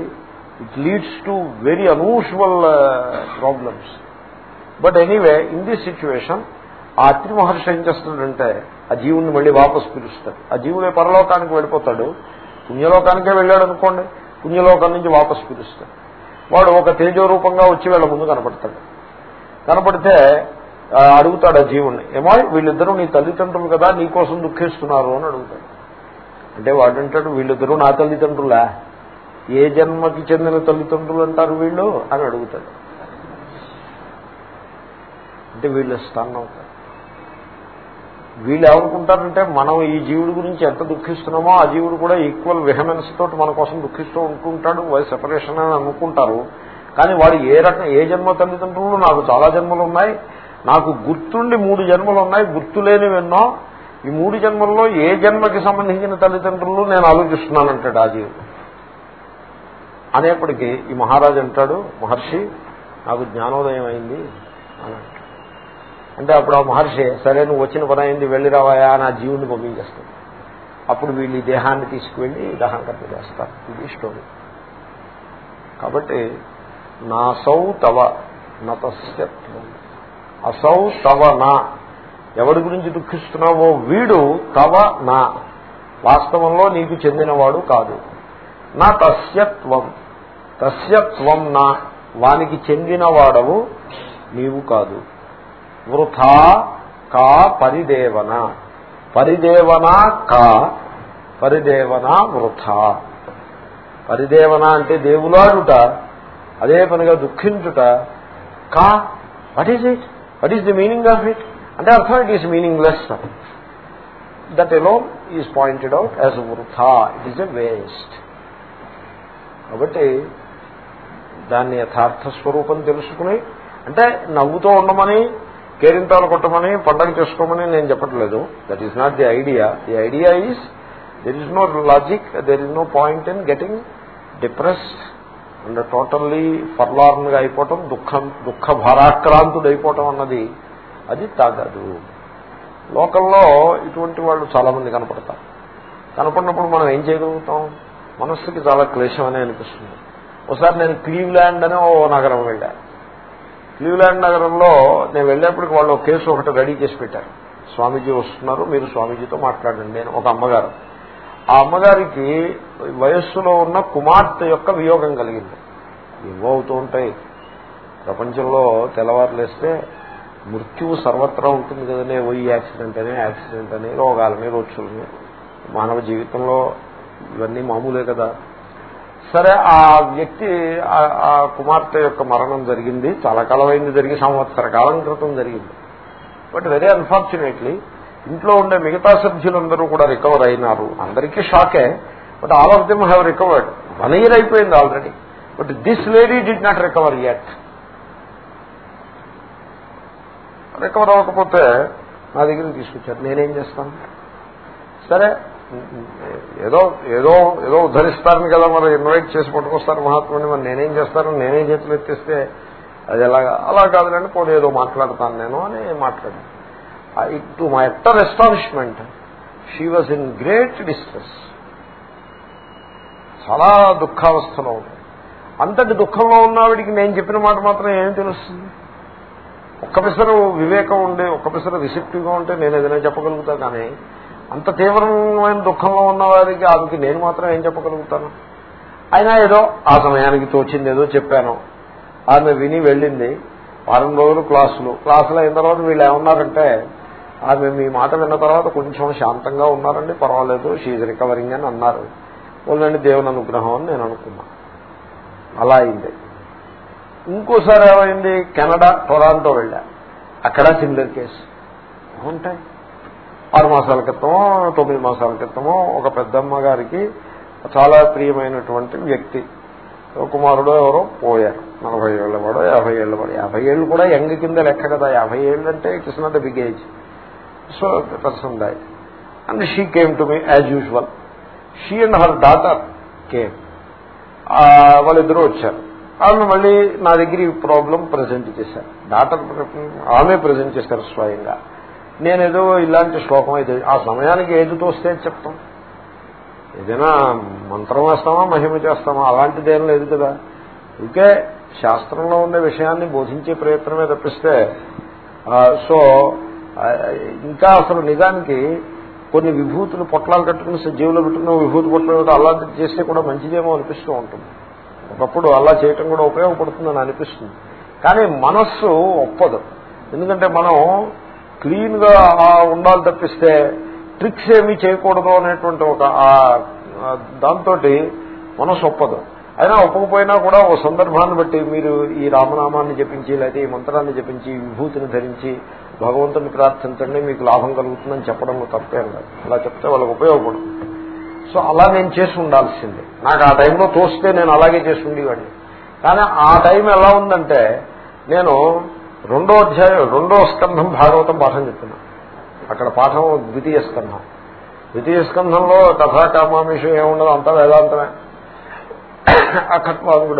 it leads to very unusual problems but anyway in this situation ఆ అత్రి మహర్షి ఏం చేస్తున్నాడంటే ఆ జీవుని మళ్ళీ వాపసు పిలుస్తాడు. ఆ జీవుడే పరలోకానికి వెళ్ళిపోతాడు. పుణ్యలోకానికే వెళ్ళాడు అనుకోండి పుణ్యలోకం నుంచి వాపసు పిలుస్తాడు. వాడు ఒక తేజోరూపంగా వచ్చి వీళ్ళ ముందు కనపడతాడు. కనపడితే అడుగుతాడు ఆ జీవుణ్ణి ఏమో వీళ్ళిద్దరూ నీ తల్లిదండ్రులు కదా నీకోసం దుఃఖిస్తున్నారు అని అడుగుతాడు. అంటే వాడంటాడు వీళ్ళిద్దరూ నా తల్లిదండ్రులా? ఏ జన్మకి చెందిన తల్లిదండ్రులు అంటారు వీళ్ళు? అని అడుగుతాడు. అంటే వీళ్ళు స్టన్ అవుతారు వీళ్ళు ఏమనుకుంటారంటే మనం ఈ జీవుడి గురించి ఎంత దుఃఖిస్తున్నామో ఆ జీవుడు కూడా ఈక్వల్ వెహమెన్స్ తోటి మన కోసం దుఃఖిస్తూ ఉంటుంటాడు వై సెపరేషన్ అని అనుకుంటారు. కానీ వాడు ఏ రకం ఏ జన్మ తల్లిదండ్రులు? నాకు చాలా జన్మలు ఉన్నాయి. నాకు గుర్తుండి మూడు జన్మలు ఉన్నాయి గుర్తులేనివి ఎన్నో ఈ మూడు జన్మల్లో ఏ జన్మకి సంబంధించిన తల్లిదండ్రులు? నేను ఆలోచిస్తున్నానంటాడు ఆ జీవుడు. అనేప్పటికీ ఈ మహారాజు అంటాడు మహర్షి నాకు జ్ఞానోదయం అయింది అన్నాడు. అంటే అప్పుడు ఆ మహర్షి సరే నువ్వు వచ్చిన పని అయింది వెళ్ళి రావాయా? నా జీవుని పంపించేస్తాను. అప్పుడు వీళ్ళు ఈ దేహాన్ని తీసుకువెళ్ళి దహంకర్త చేస్తారు. ఇది స్టోరీ కాబట్టి నా సౌ తవ. నతస్యత్వం అసౌ తవ నా. ఎవరి గురించి దుఃఖిస్తున్నావో వీడు తవ నా. వాస్తవంలో నీకు చెందినవాడు కాదు. నా తస్యత్వం తస్యత్వం నా. వానికి చెందినవాడవు నీవు కాదు. వృథా కా పరిదేవన? పరిదేవన కా పరిదేవన వృథా. పరిదేవన అంటే దేవులాడుట అదే పనిగా దుఃఖించుట. కా what is it what is the meaning of it అంటే అర్థం it is meaningless that alone is pointed out as వృథా. ఇట్ ఈస్ ఎ వేస్ట్ కాబట్టి దాన్ని యథార్థ స్వరూపం తెలుసుకుని అంటే నవ్వుతూ ఉండమని కేరింతాలు కొట్టమని పండగ చేసుకోమని నేను చెప్పట్లేదు. That is not the idea the idea is there is no logic there is no point in getting depressed and totally ఫర్లార్న్గా అయిపోవటం దుఃఖం దుఃఖ భారాక్రాంతుడు అయిపోవటం అన్నది అది తాగదు. లోకల్లో ఇటువంటి వాళ్ళు చాలా మంది కనపడతారు. కనపడినప్పుడు మనం ఏం చేయగలుగుతాం? మనస్సుకి చాలా క్లేశం అనే అనిపిస్తుంది. ఒకసారి నేను క్లీవ్లాండ్ అనే ఓ నగరం వెళ్ళాను. క్లీవ్లాండ్ నగరంలో నేను వెళ్ళేప్పటికి వాళ్ళు కేసు ఒకటి రెడీ చేసి పెట్టారు. స్వామీజీ వస్తున్నారు మీరు స్వామీజీతో మాట్లాడండి నేను ఒక అమ్మగారు. ఆ అమ్మగారికి వయస్సులో ఉన్న కుమార్తె యొక్క వియోగం కలిగింది. ఏవో అవుతూ ఉంటాయి. ప్రపంచంలో తెల్లవారులేస్తే మృత్యువు సర్వత్రా ఉంటుంది కదనే ఓయి యాక్సిడెంట్ అని యాక్సిడెంట్ అని రోగాలని రోజులని మానవ జీవితంలో ఇవన్నీ మామూలే కదా. సరే ఆ వ్యక్తి ఆ- కుమార్తె యొక్క మరణం జరిగింది. చాలా కాలమైంది జరిగి సంవత్సర కాలం క్రితం జరిగింది. బట్ వెరీ అన్ఫార్చునేట్లీ ఇంట్లో ఉండే మిగతా సభ్యులందరూ కూడా రికవర్ అయినారు. అందరికీ షాకే but all of them have recovered one year అయిపోయింది already. But this lady did not recover yet recover అవ్వకపోతే నా దగ్గర తీసుకొచ్చారు. నేనేం చేస్తాను? సరే ఏదో ఏదో ఏదో ఉద్ధరిస్తారని కదా మరి ఇన్వైట్ చేసి పట్టుకొస్తారు మహాత్ముని. మరి నేనేం చేస్తాను? నేనేం చేతులు ఎత్తిస్తే అది ఎలాగా? అలా కాదులేండి పోనీ ఏదో మాట్లాడతాను నేను అని మాట్లాడాను. To my utter establishment she was in great distress. చాలా దుఃఖావస్థలో ఉంది. అంతటి దుఃఖంలో ఉన్నవాడికి నేను చెప్పిన మాట మాత్రం ఏం తెలుస్తుంది? ఒక్క పిసరు వివేకం ఉండే ఒక్క పిసరు రిసెప్టివ్గా ఉంటే నేను ఏదైనా చెప్పగలుగుతా కానీ అంత తీవ్రమైన దుఃఖంలో ఉన్న వారికి ఆమెకి నేను మాత్రం ఏం చెప్పగలుగుతాను? అయినా ఏదో ఆ సమయానికి తోచింది ఏదో చెప్పాను. ఆమె విని వెళ్ళింది. వారం రోజులు క్లాసులు. క్లాసులు అయిన తర్వాత వీళ్ళు ఏమన్నారంటే ఆమె మీ మాట విన్న తర్వాత కొంచెం శాంతంగా ఉన్నారండి పర్వాలేదు షీజ్ రికవరింగ్ అని అన్నారు. వాళ్ళండి దేవుని అనుగ్రహం అని నేను అనుకున్నా. అలా అయింది. ఇంకోసారి ఏమైంది? కెనడా టొరాంటో వెళ్ళా. అక్కడ సిమిలర్ కేసు. ఉంటాయి ఆరు మాసాల క్రితమో తొమ్మిది మాసాల క్రితమో ఒక పెద్దమ్మ గారికి చాలా ప్రియమైనటువంటి వ్యక్తి. కుమారుడు ఎవరో పోయారు. నలభై ఏళ్ళ వాడో యాభై ఏళ్ళ వాడు. యాభై ఏళ్ళు కూడా యంగ్ కింద లెక్క కదా. యాభై ఏళ్ళు అంటే it not the big age so person die and she came to me as usual she and her daughter came వాళ్ళిద్దరూ వచ్చారు. ఆమె మళ్ళీ నా దగ్గర ఈ ప్రాబ్లం ప్రజెంట్ చేశారు. డాటర్ ఆమె ప్రజెంట్ చేశారు స్వయంగా. నేనేదో ఇలాంటి శ్లోకం అయితే ఆ సమయానికి ఏది తోస్తే చెప్తాం. ఏదైనా మంత్రం వేస్తామా మహిమ చేస్తామా అలాంటిదేం లేదు కదా. ఇంకే శాస్త్రంలో ఉండే విషయాన్ని బోధించే ప్రయత్నమే తప్పిస్తే సో ఇంకా అసలు నిజానికి కొన్ని విభూతులు పొట్లాలు కట్టుకుని జీవులు పెట్టుకున్న విభూతి పొట్ల అలాంటిది చేస్తే కూడా మంచిదేమో అనిపిస్తూ ఉంటుంది. ఒకప్పుడు అలా చేయటం కూడా ఉపయోగపడుతుందని అనిపిస్తుంది. కానీ మనస్సు ఒప్పదు. ఎందుకంటే మనం క్లీన్గా ఉండాలి తప్పిస్తే ట్రిక్స్ ఏమీ చేయకూడదు అనేటువంటి ఒక దాంతో మనసు ఒప్పదు. అయినా ఒప్పకపోయినా కూడా ఓ సందర్భాన్ని బట్టి మీరు ఈ రామనామాన్ని జపించి లేకపోతే ఈ మంత్రాన్ని జపించి విభూతిని ధరించి భగవంతుని ప్రార్థించండి మీకు లాభం కలుగుతుందని చెప్పడంలో తప్పేం లేదు. అలా చెప్తే వాళ్ళకి ఉపయోగపడుతుంది సో అలా నేను చేసి ఉండాల్సిందే. నాకు ఆ టైంలో తోస్తే నేను అలాగే చేసి ఉండేవాడిని. కానీ ఆ టైం ఎలా ఉందంటే నేను రెండో అధ్యాయం రెండో స్కంధం భాగవతం పాఠం చెప్తున్నా. అక్కడ పాఠం ద్వితీయ స్కంధం. ద్వితీయ స్కంధంలో కథాకామామిషం ఏముండదు? అంతా వేదాంతమే.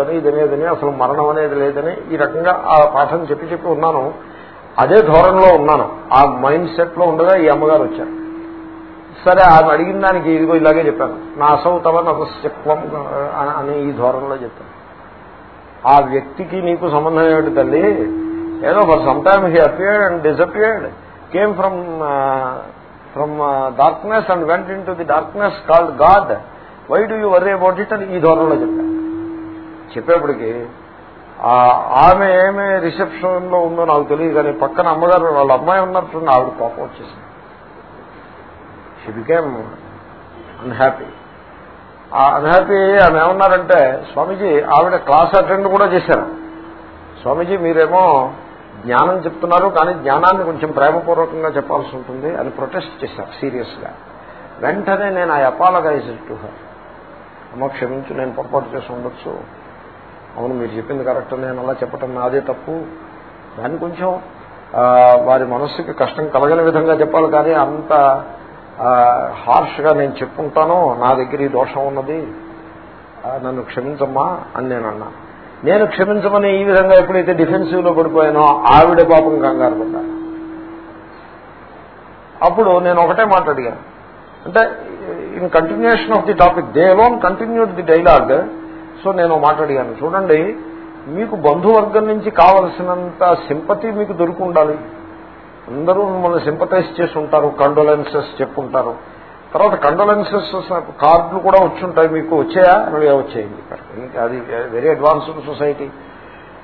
ఇది ఇదనేదని అసలు మరణం అనేది లేదని ఈ రకంగా ఆ పాఠం చెప్పి చెప్పి ఉన్నాను. అదే ధోరణిలో ఉన్నాను. ఆ మైండ్ సెట్లో ఉండగా ఈ అమ్మగారు వచ్చారు. సరే ఆమె అడిగిన దానికి ఇదిగో ఇలాగే చెప్పాను. నా అసౌతవ నపశ్చక్వం అని ఈ ధోరణిలో చెప్పాను. ఆ వ్యక్తికి నీకు సంబంధం ఏమిటి తల్లి? ఏదో for some time he appeared and disappeared came from from darkness and went into the darkness called God why do you worry about it అని ఈ ధోరణిలో చెప్పాను చెప్పేప్పటికి ఆమె ఏమి రిసెప్షన్లో ఉందో నాకు తెలియదు కానీ పక్కన అమ్మగారు వాళ్ళ అమ్మాయి ఉన్నట్టు ఆవిడ కోపం వచ్చేసింది. షీ బికేమ్ అన్హ్యాపీ ఆ అన్హ్యాపీ ఆమె ఏమన్నారంటే స్వామీజీ ఆవిడ క్లాస్ అటెండ్ కూడా చేశారు. స్వామీజీ మీరేమో జ్ఞానం చెప్తున్నారు కానీ జ్ఞానాన్ని కొంచెం ప్రేమపూర్వకంగా చెప్పాల్సి ఉంటుంది అని ప్రొటెస్ట్ చేశారు సీరియస్గా వెంటనే నేను ఆ అపాలగైజ్ టు హర్. అమ్మ క్షమించు నేను పొరపాటు చేసి ఉండొచ్చు. అవును మీరు చెప్పింది కరెక్ట్ నేను అలా చెప్పటం నాదే తప్పు. దాన్ని కొంచెం వారి మనస్సుకి కష్టం కలగని విధంగా చెప్పాలి కానీ అంత హార్ష్గా నేను చెప్పుకుంటాను నా దగ్గర ఈ దోషం ఉన్నది నన్ను క్షమించమ్మా అని నేను అన్నాను. నేను క్షమించమని ఈ విధంగా ఎప్పుడైతే డిఫెన్సివ్లో పడిపోయానో ఆవిడ పాపం కంగారు పడ్డాను అప్పుడు నేను ఒకటే మాట్లాడిగాను అంటే in continuation of the topic they alone continued the dialogue so నేను మాట్లాడిగాను చూడండి మీకు బంధువర్గం నుంచి కావలసినంత సింపతి మీకు దొరికి ఉండాలి అందరూ మిమ్మల్ని సింపతైజ్ చేసి ఉంటారు కండోలెన్సెస్ చెప్పుంటారు. తర్వాత కండలెన్సెస్ కార్డులు కూడా వచ్చి ఉంటాయి మీకు వచ్చాయా? వచ్చేయండి. అది వెరీ అడ్వాన్స్డ్ సొసైటీ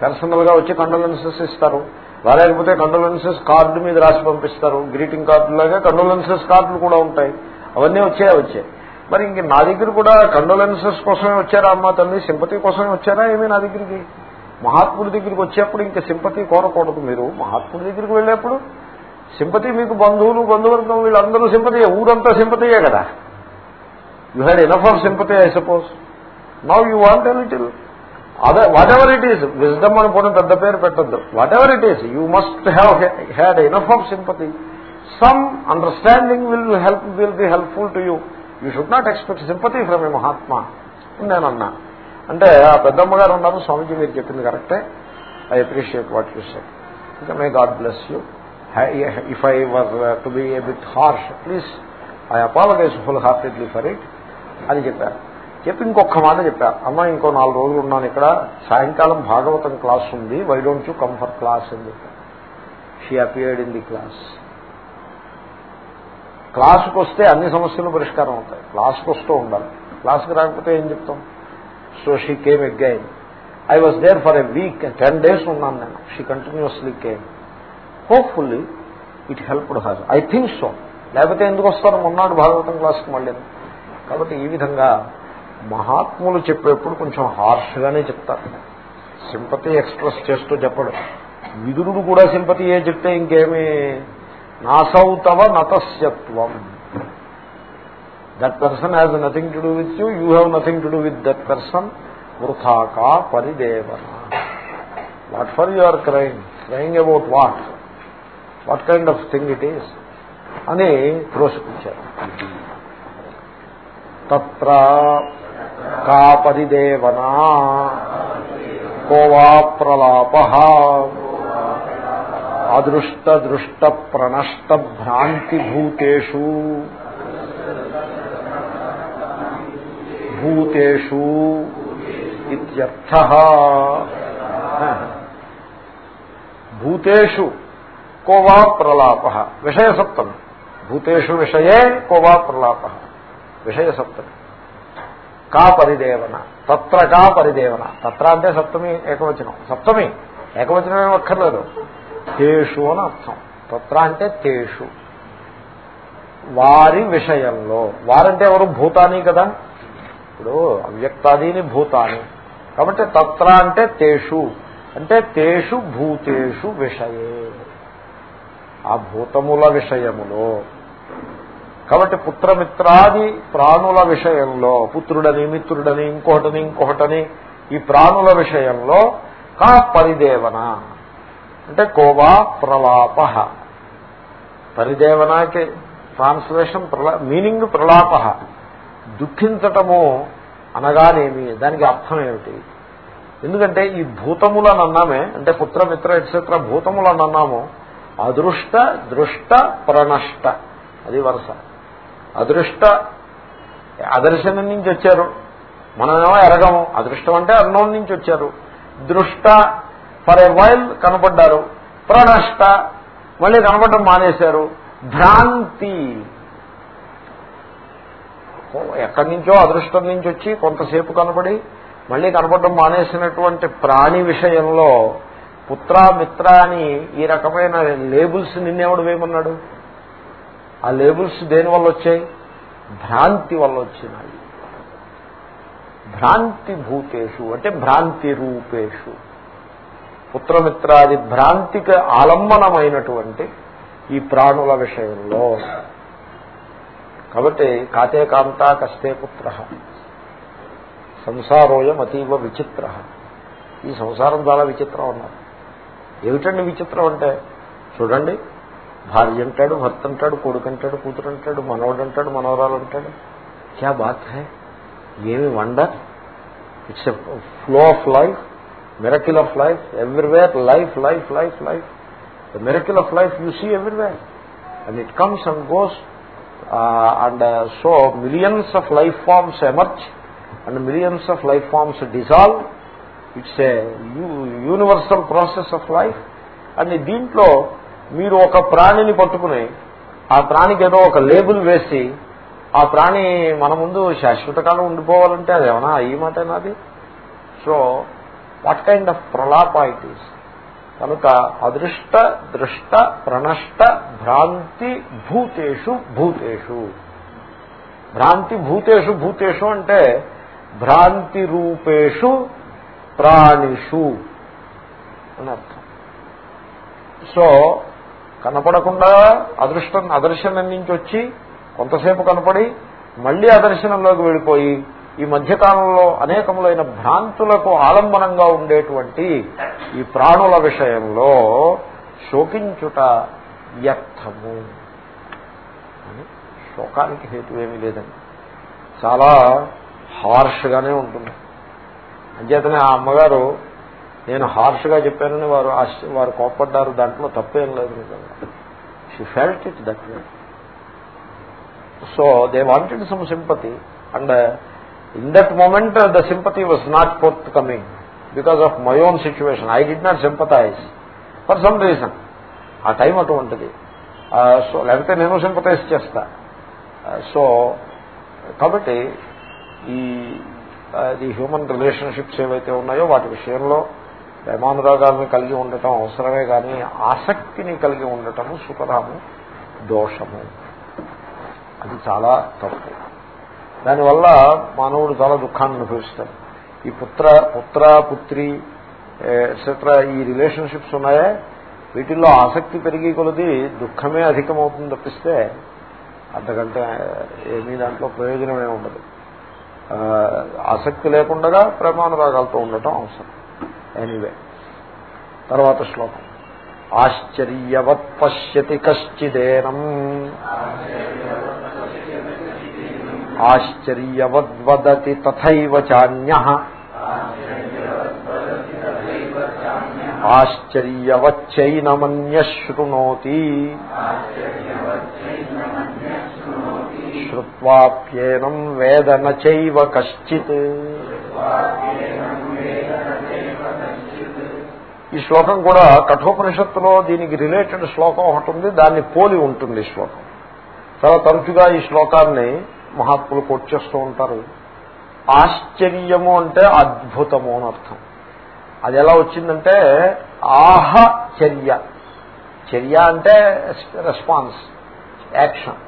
పర్సనల్గా వచ్చి కండలెన్సెస్ ఇస్తారు. రాలేకపోతే కండోలెన్సెస్ కార్డు మీద రాసి పంపిస్తారు. గ్రీటింగ్ కార్డు లాగా కండోలెన్సెస్ కార్డులు కూడా ఉంటాయి. అవన్నీ వచ్చాయా? వచ్చాయి. మరి ఇంక నా దగ్గర కూడా కండోలెన్సెస్ కోసమే వచ్చారా అమ్మా తల్లి? సింపతి కోసమే వచ్చారా ఏమీ నా దగ్గరికి? మహాత్ముడి దగ్గరికి వచ్చేప్పుడు ఇంకా సింపతి కోరకూడదు మీరు. మహాత్ముడి దగ్గరికి వెళ్ళేప్పుడు సింపతి మీకు బంధువులు బంధువర్గం వీళ్ళందరూ సింపతి ఊరంతా సింపతియే కదా. You had enough of sympathy I suppose now you want a little అదే whatever it is wisdom అని పోయిన పెద్ద పేరు పెట్టద్దు. Whatever it is you must have had enough of sympathy some understanding will help will be helpful to you you should not expect sympathy from a Mahatma నేనన్నా అంటే ఆ పెద్దమ్మ గారు ఉన్నారు స్వామీజీ మీరు చెప్పింది కరెక్టే. I appreciate what you said ఇంకా may God bless you if I were to be a bit harsh please I apologize full heartedly for it అని చెప్పారు చెప్పి ఇంకొక మాట చెప్పారు అమ్మ ఇంకో నాలుగు రోజులు ఉన్నాను ఇక్కడ. సాయంకాలం భాగవతం క్లాస్ ఉంది. Why don't you comfort class అని చెప్పారు she appeared in the class క్లాసుకు వస్తే అన్ని సమస్యలు పరిష్కారం అవుతాయి. క్లాస్కి వస్తూ ఉండాలి. క్లాస్కి రాకపోతే ఏం చెప్తాం? So she came again I was there for a week ten days ఉన్నాను నేను. She continuously came hopefully it helped her. I think so. లేకపోతే ఎందుకు వస్తారు? మొన్నాడు భాగవతం క్లాస్కి మళ్ళీ. కాబట్టి ఈ విధంగా మహాత్ములు చెప్పేప్పుడు కొంచెం హార్ష్గానే చెప్తారు సింపతి ఎక్స్ప్రెస్ చేస్తూ చెప్పడు. విదురుడు కూడా సింపతి ఏ చెప్తే ఇంకేమి? నాసౌతవ నతస్యత్వం. That person has nothing to do with you you have nothing to do with that person వృథాకా పరిదేవన. What for you are crying about what what kind of thing it is అని త్రోసిపుచ్చారు తత్ర కా పరిదేవనా కోవా ప్రలాప అదృష్ట దృష్ట ప్రణష్ట భ్రాంతిభూతూ భూతూ ఇర్థ భూతూ కోవా ప్రలాప. విషయసప్తమి. భూతేషు విషయే కోవా ప్రలాప. విషయసప్తమి. కా పరిదేవన. తత్ర కా పరిదేవన. తత్ర అంటే సప్తమి ఏకవచనం. సప్తమి ఏకవచనం ఏమి అక్కర్లేదు. తేషు అని అర్థం. తత్ర అంటే తేషు. వారి విషయంలో. వారంటే ఎవరు? భూతాని కదా. ఇప్పుడు అవ్యక్తాదీని భూతాని. కాబట్టి తత్ర అంటే తేషు. అంటే తేషు భూతేషు విషయే. ఆ భూతముల విషయములో. కాబట్టి పుత్రమిత్రాది ప్రాణుల విషయంలో పుత్రుడని మిత్రుడని ఇంకొకటని ఇంకొకటని ఈ ప్రాణుల విషయంలో కా పరిదేవన? అంటే కోవా ప్రలాప. పరిదేవనకి ట్రాన్స్లేషన్ మీనింగ్ ప్రలాప. దుఃఖించటము అనగానేమి? దానికి అర్థం ఏమిటి? ఎందుకంటే ఈ భూతములను అన్నామే అంటే పుత్రమిత్ర ఎట్సెట్రా భూతములనన్నాము. అదృష్ట దృష్ట ప్రణష్ట. అది వరుస. అదృష్ట అదర్శనం నుంచి వచ్చారు. మనమేమో ఎరగము. అదృష్టం అంటే అన్నం నుంచి వచ్చారు. దృష్ట ఫర్ ఎ వైల్ కనపడ్డారు. ప్రణష్ట మళ్ళీ కనపడడం మానేశారు. భ్రాంతి. ఎక్కడి నుంచో అదృష్టం నుంచి వచ్చి కొంతసేపు కనపడి మళ్ళీ కనపడడం మానేసినటువంటి ప్రాణి విషయంలో పుత్ర మిత్ర అని ఈ రకమైన లేబుల్స్ నిన్నేవాడు వేయమన్నాడు? ఆ లేబుల్స్ దేని వల్ల వచ్చాయి? భ్రాంతి వల్ల వచ్చినాయి. భ్రాంతి భూతేషు అంటే భ్రాంతి రూపేషు. పుత్రమిత్రాది భ్రాంతికి ఆలంబనమైనటువంటి ఈ ప్రాణుల విషయంలో. కాబట్టి కాతే కాంత కస్తే పుత్ర. సంసారోయం అతీవ విచిత్ర. ఈ సంసారం చాలా విచిత్రం అన్నారు. ఏమిటండి విచిత్రం అంటే? చూడండి. భార్య అంటాడు భర్త అంటాడు కొడుకు అంటాడు కూతురు అంటాడు మనవడు అంటాడు మనవరాలు అంటాడు. క్యా బాత్ హై? ఏమి wonder? It's a flow of life miracle of life everywhere life life life life the miracle of life you see everywhere and it comes and goes and so millions of life forms emerge and millions of life forms dissolve it's a universal process of life and దీంట్లో మీరు ఒక ప్రాణిని పట్టుకుని ఆ ప్రాణికి ఏదో ఒక label వేసి ఆ ప్రాణి మన ముందు శాశ్వత కాలం ఉండిపోవాలంటే అది ఈ మాట నాది సో వాట్ కైండ్ ఆఫ్ ప్రలాప ఇట్ ఈస్ కనుక అదృష్ట దృష్ట ప్రణష్ట భ్రాంతి భూతేషు భూతేషు. భ్రాంతి భూతేషు భూతేషు అంటే భ్రాంతి రూపేషు ప్రాణిషు అని అర్థం. సో కనపడకుండా అదృష్టం అదర్శనం నుంచి వచ్చి కొంతసేపు కనపడి మళ్ళీ అదర్శనంలోకి వెళ్ళిపోయి ఈ మధ్యకాలంలో అనేకములైన భ్రాంతులకు ఆలంబనంగా ఉండేటువంటి ఈ ప్రాణుల విషయంలో శోకించుట వ్యర్థము. అని శోకానికి హేతు ఏమీ లేదండి. చాలా హార్ష్గానే ఉంటుంది. అంచేతనే ఆ అమ్మగారు నేను హార్ష్గా చెప్పానని వారు వారు కోప్పడ్డారు. దాంట్లో తప్పేం లేదు నిజంగా she felt it that way so they wanted some sympathy and in that moment the sympathy was not forthcoming because of my own situation I did not sympathize for some reason ఆ time అటువంటిది. So లేకపోతే నేను sympathise చేస్తా. So కాబట్టి ఈ the human relationships ఏవైతే ఉన్నాయో వాటి విషయంలో ప్రేమానురాగాలను కలిగి ఉండటం అవసరమే కానీ ఆసక్తిని కలిగి ఉండటము సుఖరాము దోషము. అది చాలా తప్పు. దానివల్ల మానవుడు చాలా దుఃఖాన్ని అనుభవిస్తాడు. ఈ పుత్ర పుత్ర పుత్రి ఎట్సెట్రా ఈ రిలేషన్షిప్స్ ఉన్నాయే. వీటిల్లో ఆసక్తి పెరిగి కొలది దుఃఖమే అధికమవుతుంది తప్పిస్తే అంతకంటే ఏమీ దాంట్లో ప్రయోజనమే ఉండదు. ఆసక్తి లేకుండా ప్రేమానురాగాలతో ఉండటం అవసరం. ఎనీవే తర్వాత శ్లోకం. ఆశ్చర్యవత్ పశ్యతి కశ్చిదేనం. ఆశ్చర్యవద్వదతి తథైవ చాన్య. ఆశ్చర్యవచ్చైనమన్యశృణోతి. శ్రువాప్యేనం వేదన చైవ కశ్చిత్. ఈ శ్లోకం కూడా కఠోపనిషత్తులో దీనికి రిలేటెడ్ శ్లోకం ఒకటి ఉంది దాన్ని పోలి ఉంటుంది శ్లోకం. చాలా తరచుగా ఈ శ్లోకాన్ని మహాత్ములు కోట్ చేస్తూ ఉంటారు. ఆశ్చర్యము అంటే అద్భుతము అని అర్థం. అది ఎలా వచ్చిందంటే ఆహ చర్య. చర్య అంటే రెస్పాన్స్ యాక్షన్.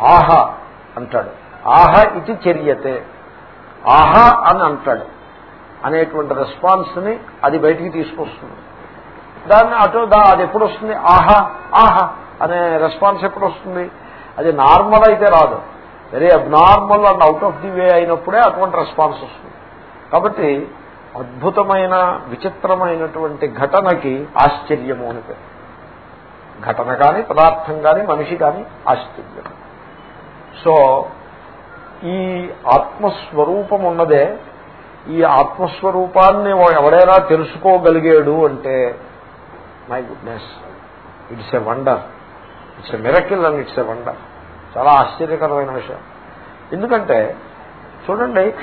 ఆహ అంటాడు. ఆహ ఇది చర్యతే. ఆహ అని అంటాడు. అనేటువంటి రెస్పాన్స్ని అది బయటికి తీసుకొస్తుంది. దాన్ని అటు దా అది ఎప్పుడు వస్తుంది ఆహా ఆహా అనే రెస్పాన్స్ ఎప్పుడు వస్తుంది అది నార్మల్ అయితే రాదు. Very abnormal and out of the way అయినప్పుడే అటువంటి రెస్పాన్స్ వస్తుంది. కాబట్టి అద్భుతమైన విచిత్రమైనటువంటి ఘటనకి ఆశ్చర్యము అని పేరు. ఘటన కానీ పదార్థం కానీ మనిషి కానీ ఆశ్చర్యం. సో ఈ ఆత్మస్వరూపం ఉన్నదే ఈ ఆత్మస్వరూపాన్ని ఎవడైనా తెలుసుకోగలిగాడు అంటే my goodness it's a wonder. It's a miracle and it's a wonder. చాలా ఆశ్చర్యకరమైన విషయం. ఎందుకంటే చూడండి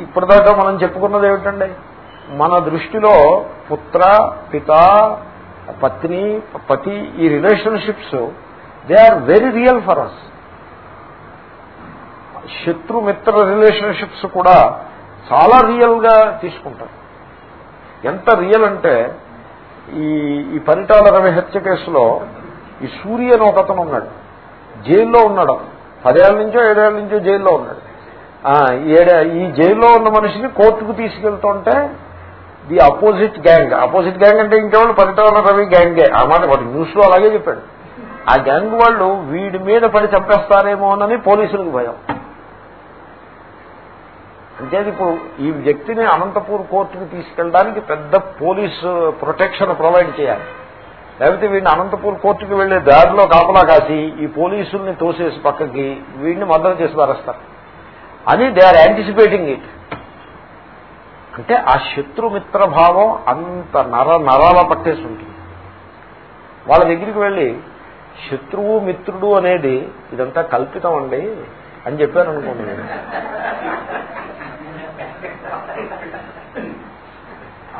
ఇప్పటిదాకా మనం చెప్పుకున్నది ఏమిటండి? మన దృష్టిలో పుత్ర పిత పత్ని పతి ఈ relationships they are very real for us శత్రుమిత్ర relationships కూడా చాలా రియల్గా తీసుకుంటారు ఎంత రియల్ అంటే ఈ ఈ పరిటాల రవి హత్య కేసులో ఈ సూర్య అని ఒకతను ఉన్నాడు. జైల్లో ఉన్నాడు. పదేళ్ళ నుంచో ఏడేళ్ళ నుంచో జైల్లో ఉన్నాడు. ఏడే ఈ జైల్లో ఉన్న మనిషిని కోర్టుకు తీసుకెళ్తుంటే the opposite gang opposite gang అంటే ఇంకెవాళ్ళు పరిటాల రవి గ్యాంగే ఆ మాట వాటి న్యూస్లో అలాగే చెప్పాడు. ఆ గ్యాంగ్ వాళ్ళు వీడి మీద పడి చంపేస్తారేమో అని పోలీసులకు భయం. అంటే ఇప్పుడు ఈ వ్యక్తిని అనంతపూర్ కోర్టుకు తీసుకెళ్ళడానికి పెద్ద పోలీసు ప్రొటెక్షన్ ప్రొవైడ్ చేయాలి. లేకపోతే వీడిని అనంతపూర్ కోర్టుకు వెళ్ళే దారిలో కాపలా కాసి ఈ పోలీసుల్ని తోసేసి పక్కకి వీడిని మద్దతు చేసి పారేస్తారు అని దే ఆర్ యాంటిసిపేటింగ్ ఇట్. అంటే ఆ శత్రుమిత్ర భావం అంత నర నరాల పట్టేసి ఉంటుంది. వాళ్ళ దగ్గరికి వెళ్ళి శత్రువు మిత్రుడు అనేది ఇదంతా కల్పితం అండి అని చెప్పారనుకోండి.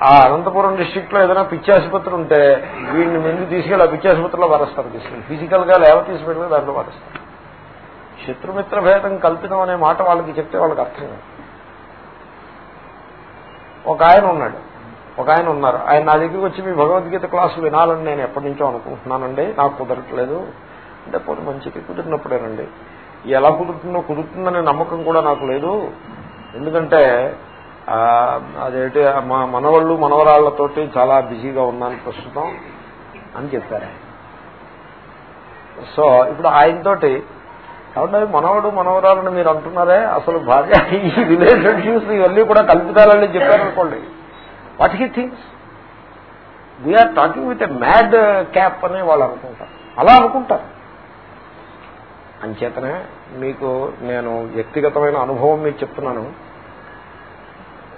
ఆ అనంతపురం డిస్టిక్లో ఏదైనా పిచ్చి ఆసుపత్రి ఉంటే వీడిని ముందు తీసుకెళ్ళి ఆ పిచ్చి ఆసుపత్రిలో వరస్తారు తీసుకెళ్ళి ఫిజికల్గా లేవ తీసుకెళ్ళి దాంట్లో వరస్తారు శత్రుమిత్ర భేదం కల్పితం అనే మాట వాళ్ళకి చెప్తే వాళ్ళకి అర్థం కాదు. ఒక ఆయన ఉన్నాడు. ఒక ఆయన ఉన్నారు. ఆయన నా దగ్గరికి వచ్చి మీ భగవద్గీత క్లాసు వినాలని నేను ఎప్పటి నుంచో అనుకుంటున్నానండి. నాకు కుదరట్లేదు. అంటే పోతే మంచిది కుదిరినప్పుడేనండి. ఎలా కుదురుతుందో కుదురుతుందనే నమ్మకం కూడా నాకు లేదు. ఎందుకంటే అదేంటి మా మనవాళ్ళు మనవరాళ్ళతోటి చాలా బిజీగా ఉన్నాను ప్రస్తుతం అని చెప్పారు. సో ఇప్పుడు ఆయనతోటి కాబట్టి మనవడు మనవరాలని మీరు అంటున్నారే? అసలు భార్య ఈ రిలేషన్షిప్స్ ఇవన్నీ కూడా కల్పితాలని చెప్పారనుకోండి what he thinks we are talking with a mad cap అని వాళ్ళు అనుకుంటారు. అలా అనుకుంటారు. అంచేతనే మీకు నేను వ్యక్తిగతమైన అనుభవం మీకు చెప్తున్నాను.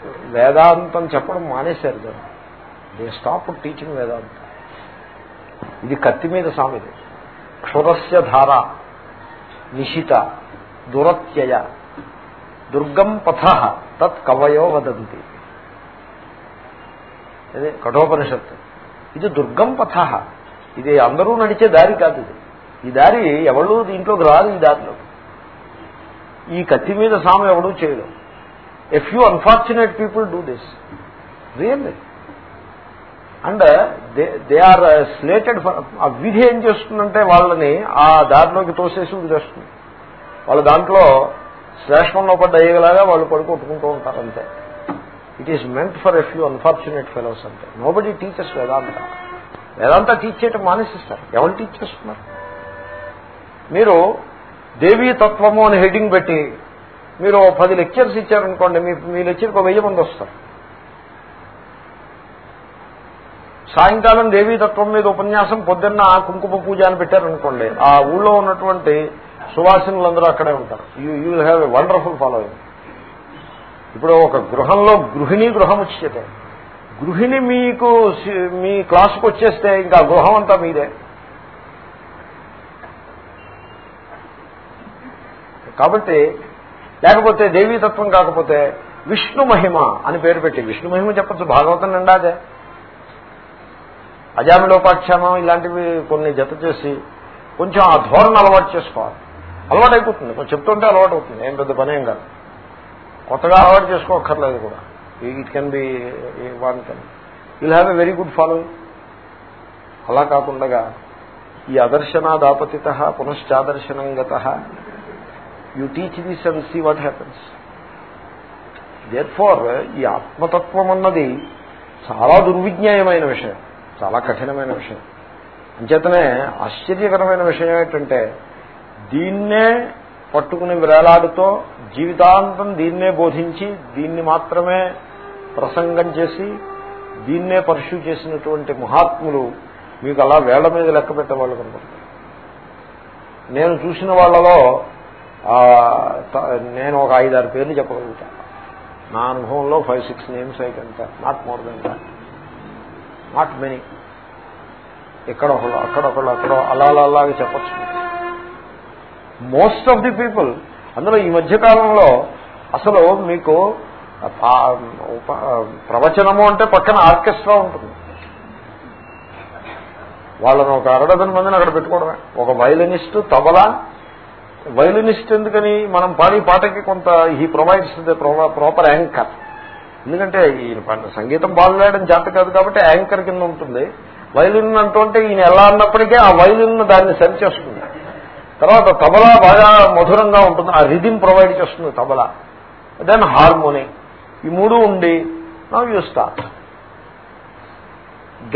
వేదాంతం చెప్పడం మానేశారు దాన్ని దే స్టాప్ టీచింగ్ వేదాంతం. ఇది కత్తి మీద సామెది క్షురస్య ధార నిశిత దురత్యయ దుర్గం పథ తత్ కవయో వదంతి. అదే కఠోపనిషత్తు. ఇది దుర్గం పథ. ఇది అందరూ నడిచే దారి కాదు ఇది. ఈ దారి ఎవళ్ళు దీంట్లోకి రాదు ఈ దారిలో ఈ కత్తి మీద సామె ఎవడూ చేయడం a few unfortunate people do this really and they are slated ఆ విధి ఏం చేస్తుందంటే వాళ్ళని ఆ దారిలోకి తోసేసి వదిలేస్తుంది. వాళ్ళ దాంట్లో శ్లేష్మంలో పడ్డ అయ్యేలాగా వాళ్ళు పడుకొట్టుకుంటూ ఉంటారు అంతే. It is meant for a few unfortunate fellows అంటే nobody teachers Vedanta Vedanta teach చేయటం మానేసిస్తారు. ఎవరు టీచ్ చేస్తున్నారు? మీరు దేవీ తత్వము అని హెడ్డింగ్ పెట్టి మీరు పది లెక్చర్స్ ఇచ్చారనుకోండి మీ మీ లెక్చర్కి ఒక వెయ్యి మంది వస్తారు. సాయంకాలం దేవీతత్వం మీద ఉపన్యాసం పొద్దున్న కుంకుమ పూజ అని పెట్టారనుకోండి ఆ ఊళ్ళో ఉన్నటువంటి సువాసినులందరూ అక్కడే ఉంటారు. You you have a wonderful following ఇప్పుడు ఒక గృహంలో గృహిణి గృహం వచ్చేదే. గృహిణి మీకు మీ క్లాసుకు వచ్చేస్తే ఇంకా గృహం అంతా మీదే. కాబట్టి లేకపోతే దేవీతత్వం కాకపోతే విష్ణు మహిమ అని పేరు పెట్టి విష్ణు మహిమ చెప్పచ్చు భాగవతం నిండా అదే అజామిలోపాఖ్యానం ఇలాంటివి కొన్ని జత చేసి కొంచెం ఆ ధోరణ అలవాటు చేసుకోవాలి. అలవాటు అయిపోతుంది కొంచెం చెప్తుంటే అలవాటు అవుతుంది ఏం పెద్ద పనేం కాదు. కొత్తగా అలవాటు చేసుకోక్కర్లేదు కూడా. It can be one can will have a very good following అలా కాకుండా ఈ అదర్శనాదాపతిత పునశ్చాదర్శనం గత you teach this and see what happens therefore ఈ ఆత్మతత్వం అన్నది చాలా దుర్విజ్ఞాయమైన విషయం చాలా కఠినమైన విషయం. అంచేతనే ఆశ్చర్యకరమైన విషయం ఏంటంటే దీన్నే పట్టుకుని వేలాడుతో జీవితాంతం దీన్నే బోధించి దీన్ని మాత్రమే ప్రసంగం చేసి దీన్నే పర్ష్యూ చేసినటువంటి మహాత్ములు మీకు అలా వేళ్ళ మీద లెక్క పెట్టేవాళ్ళు కనపడతారు. నేను చూసిన వాళ్ళలో నేను ఒక ఐదారు పేర్లు చెప్పగలుగుతాను నా అనుభవంలో ఫైవ్ సిక్స్ నేమ్స్ అయితే not more than that not many ఇక్కడ ఒకళ్ళు అక్కడ ఒకళ్ళు అక్కడ అలా అలాగే చెప్పచ్చు. మోస్ట్ ఆఫ్ ది పీపుల్ అందులో ఈ మధ్య కాలంలో అసలు మీకు ప్రవచనము అంటే పక్కన ఆర్కెస్ట్రా ఉంటుంది. వాళ్ళను ఒక అరడదని మందిని అక్కడ పెట్టుకోవడమే. ఒక వైలనిస్ట్ తబలా వైలనిస్ట్ ఎందుకని మనం పాడి పాటకి కొంత he provides the proper anchor. ఎందుకంటే ఈయన సంగీతం బాగులేయడం జాత కాదు కాబట్టి యాంకర్ కింద ఉంటుంది. వైలిన్ అంటుంటే ఈయన ఎలా అన్నప్పటికీ ఆ వైలిన్ దాన్ని సరి చేస్తుంది. తర్వాత తబలా బాగా మధురంగా ఉంటుంది. ఆ రిధిం ప్రొవైడ్ చేస్తుంది తబలా. Then harmony. ఈ మూడు ఉండి నవ్ యూ స్టార్ట్.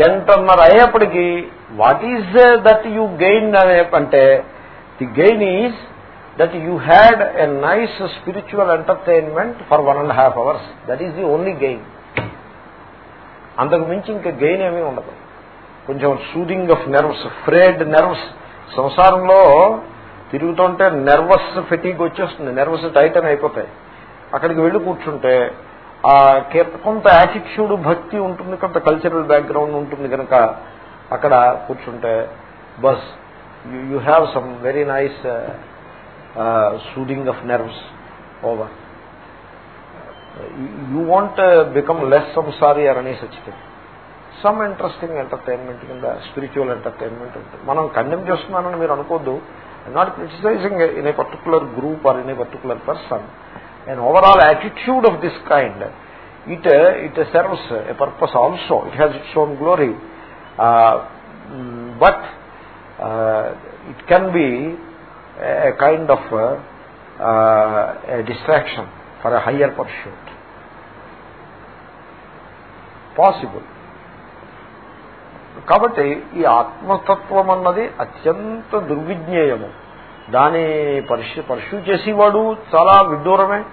గంటన్నర అయ్యేప్పటికీ what is that you gain అనే అంటే the gain is that you had a nice spiritual entertainment for one and half hours that is the only gain అంతకు మించి ఇంకా గెయిన్ ఏమీ ఉండదు. కొంచెం soothing of nerves frayed nerves సంసారంలో తిరుగుతుంటే నెర్వస్ ఫెటీగ్ వచ్చేస్తుంది. నెర్వస్ టైటన్ అయిపోతాయి. అక్కడికి వెళ్ళి కూర్చుంటే ఆ కొంత యాటిట్యూడ్ భక్తి ఉంటుంది కొంత కల్చరల్ బ్యాక్గ్రౌండ్ ఉంటుంది కనుక అక్కడ కూర్చుంటే bus you have some very nice soothing of nerves over you want become less సంసారీ or అనే such a thing some interesting entertainment కింద స్పిరిచువల్ ఎంటర్టైన్మెంట్ ఉంటుంది. మనం కండెమ్ చేస్తున్నానని మీరు అనుకోద్దు. Not criticizing in a particular group or in a particular person and overall attitude of this kind it it serves a purpose also it has has its glory but it can uh, a kind of uh, uh, a distraction for a higher pursuit. Possible. కాబట్టి ఈ ఆత్మతత్వం అన్నది అత్యంత దుర్విజ్ఞేయము. దాని పరిశు pursue చేసేవాడు చాలా విడ్డూరమే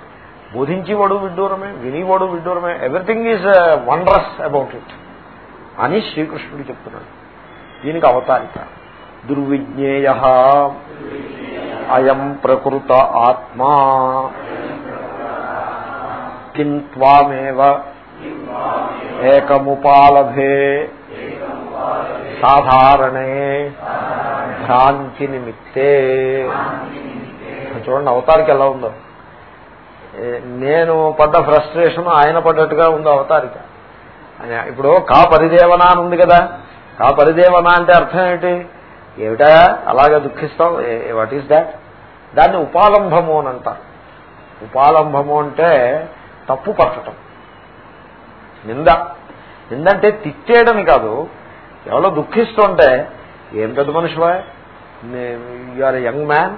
బోధించేవాడు విడ్డూరమే వినేవాడు విడ్డూరమే. Everything is wonderous about it అని శ్రీకృష్ణుడు చెప్తున్నాడు. దీనికి అవతారిక. దుర్విజ్ఞేయ. అయం ప్రకృత ఆత్మా. కింత్వామేవ ఏకముపాలభే సాధారణే భ్రాంతి నిమిత్తే చూడండి అవతారికి ఎలా ఉందో. నేను పడ్డ ఫ్రస్ట్రేషన్ ఆయన పడ్డట్టుగా ఉంది అవతారిక. ఇప్పుడు కా పరిదేవన అని ఉంది కదా. కా పరిదేవన అంటే అర్థం ఏంటి? ఏమిటా? అలాగే దుఃఖిస్తాం. వాట్ ఈస్ దాట్ దాన్ని ఉపాలంభము అని అంటారు. ఉపాలంభము అంటే తప్పు పట్టడం. నింద. నిందంటే తిట్టేయడం కాదు. ఎవరో దుఃఖిస్తుంటే ఏం పెద్ద మనుషులే you are young man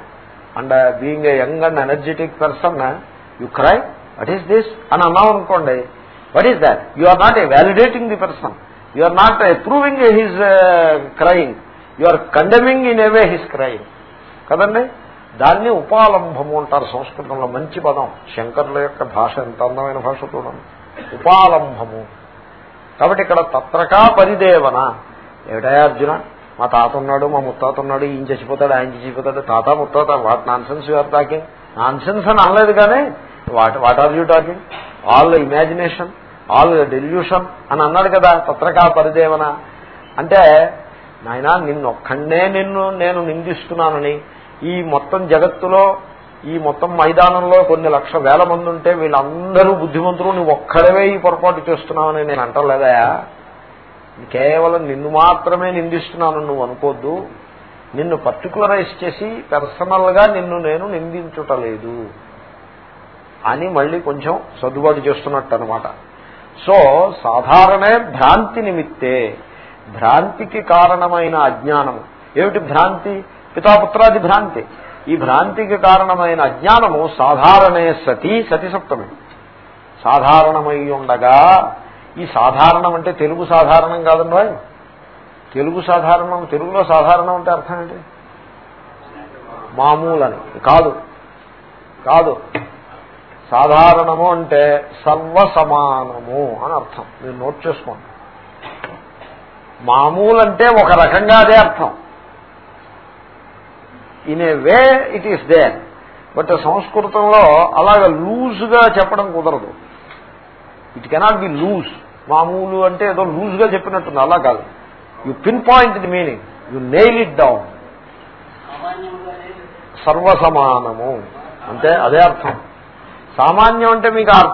and being a young and energetic person you cry what is this అని అన్నాం అనుకోండి what is that you are not a validating the person you are not approving his crying you are condemning in a way his crying కదండి? దాన్ని ఉపాలంభము అంటారు సంస్కృతంలో. మంచి పదం. శంకరుల యొక్క భాష ఎంత అందమైన భాష చూడండి. ఉపాలంభము. కాబట్టి ఇక్కడ తత్రకా పరిదేవన. ఏమిటా అర్జున? మా తాత ఉన్నాడు మా ముత్తాత ఉన్నాడు ఈయన చచ్చిపోతాడు ఆయన చచ్చిపోతాడు. తాత ముత్తాత what nonsense you're talking? Nonsense అని అనలేదు కానీ what what are you talking? All imagination all delusion అని అన్నాడు కదా తత్రకా పరిదేవన. అంటే నాయన నిన్నొక్కడే నిన్ను నేను నిందిస్తున్నానని ఈ మొత్తం జగత్తులో ఈ మొత్తం మైదానంలో కొన్ని లక్ష వేల మంది ఉంటే వీళ్ళందరూ బుద్ధిమంతులు నువ్వు ఒక్కడవే ఈ పొరపాటు చేస్తున్నావని నేను అంటలేదయా కేవలం నిన్ను మాత్రమే నిందిస్తున్నాను నువ్వు అనుకోద్దు. నిన్ను పర్టికులరైజ్ చేసి పర్సనల్గా నిన్ను నేను నిందించుటలేదు అని మళ్ళీ కొంచెం సర్దుబాటు చేస్తున్నట్టు అనమాట సో సాధారణే భ్రాంతి నిమిత్తే భ్రాంతికి కారణమైన అజ్ఞానము. ఏమిటి భ్రాంతి? పితాపుత్రాది భ్రాంతి. ఈ భ్రాంతికి కారణమైన అజ్ఞానము సాధారణే సతి సతి సప్తమి. సాధారణమై ఉండగా ఈ సాధారణం అంటే తెలుగు సాధారణం కాదండి రాయ్ తెలుగు సాధారణం తెలుగులో సాధారణం అంటే అర్థం ఏంటి? మామూలని. కాదు. కాదు. సాధారణము అంటే సర్వసమానము అని అర్థం. మీరు నోట్ చేసుకోండి. మామూలు అంటే ఒక రకంగా అదే అర్థం. In a way it is there but సంస్కృతంలో అలాగ లూజ్గా చెప్పడం కుదరదు. ఇట్ కెనాట్ బి లూజ్ మామూలు అంటే ఏదో లూజ్గా చెప్పినట్టుంది. అలా కాదు. You pinpoint the meaning you nail it down సర్వసమానము. అంటే అదే అర్థం. సామాన్యం అంటే మీకు అర్థం.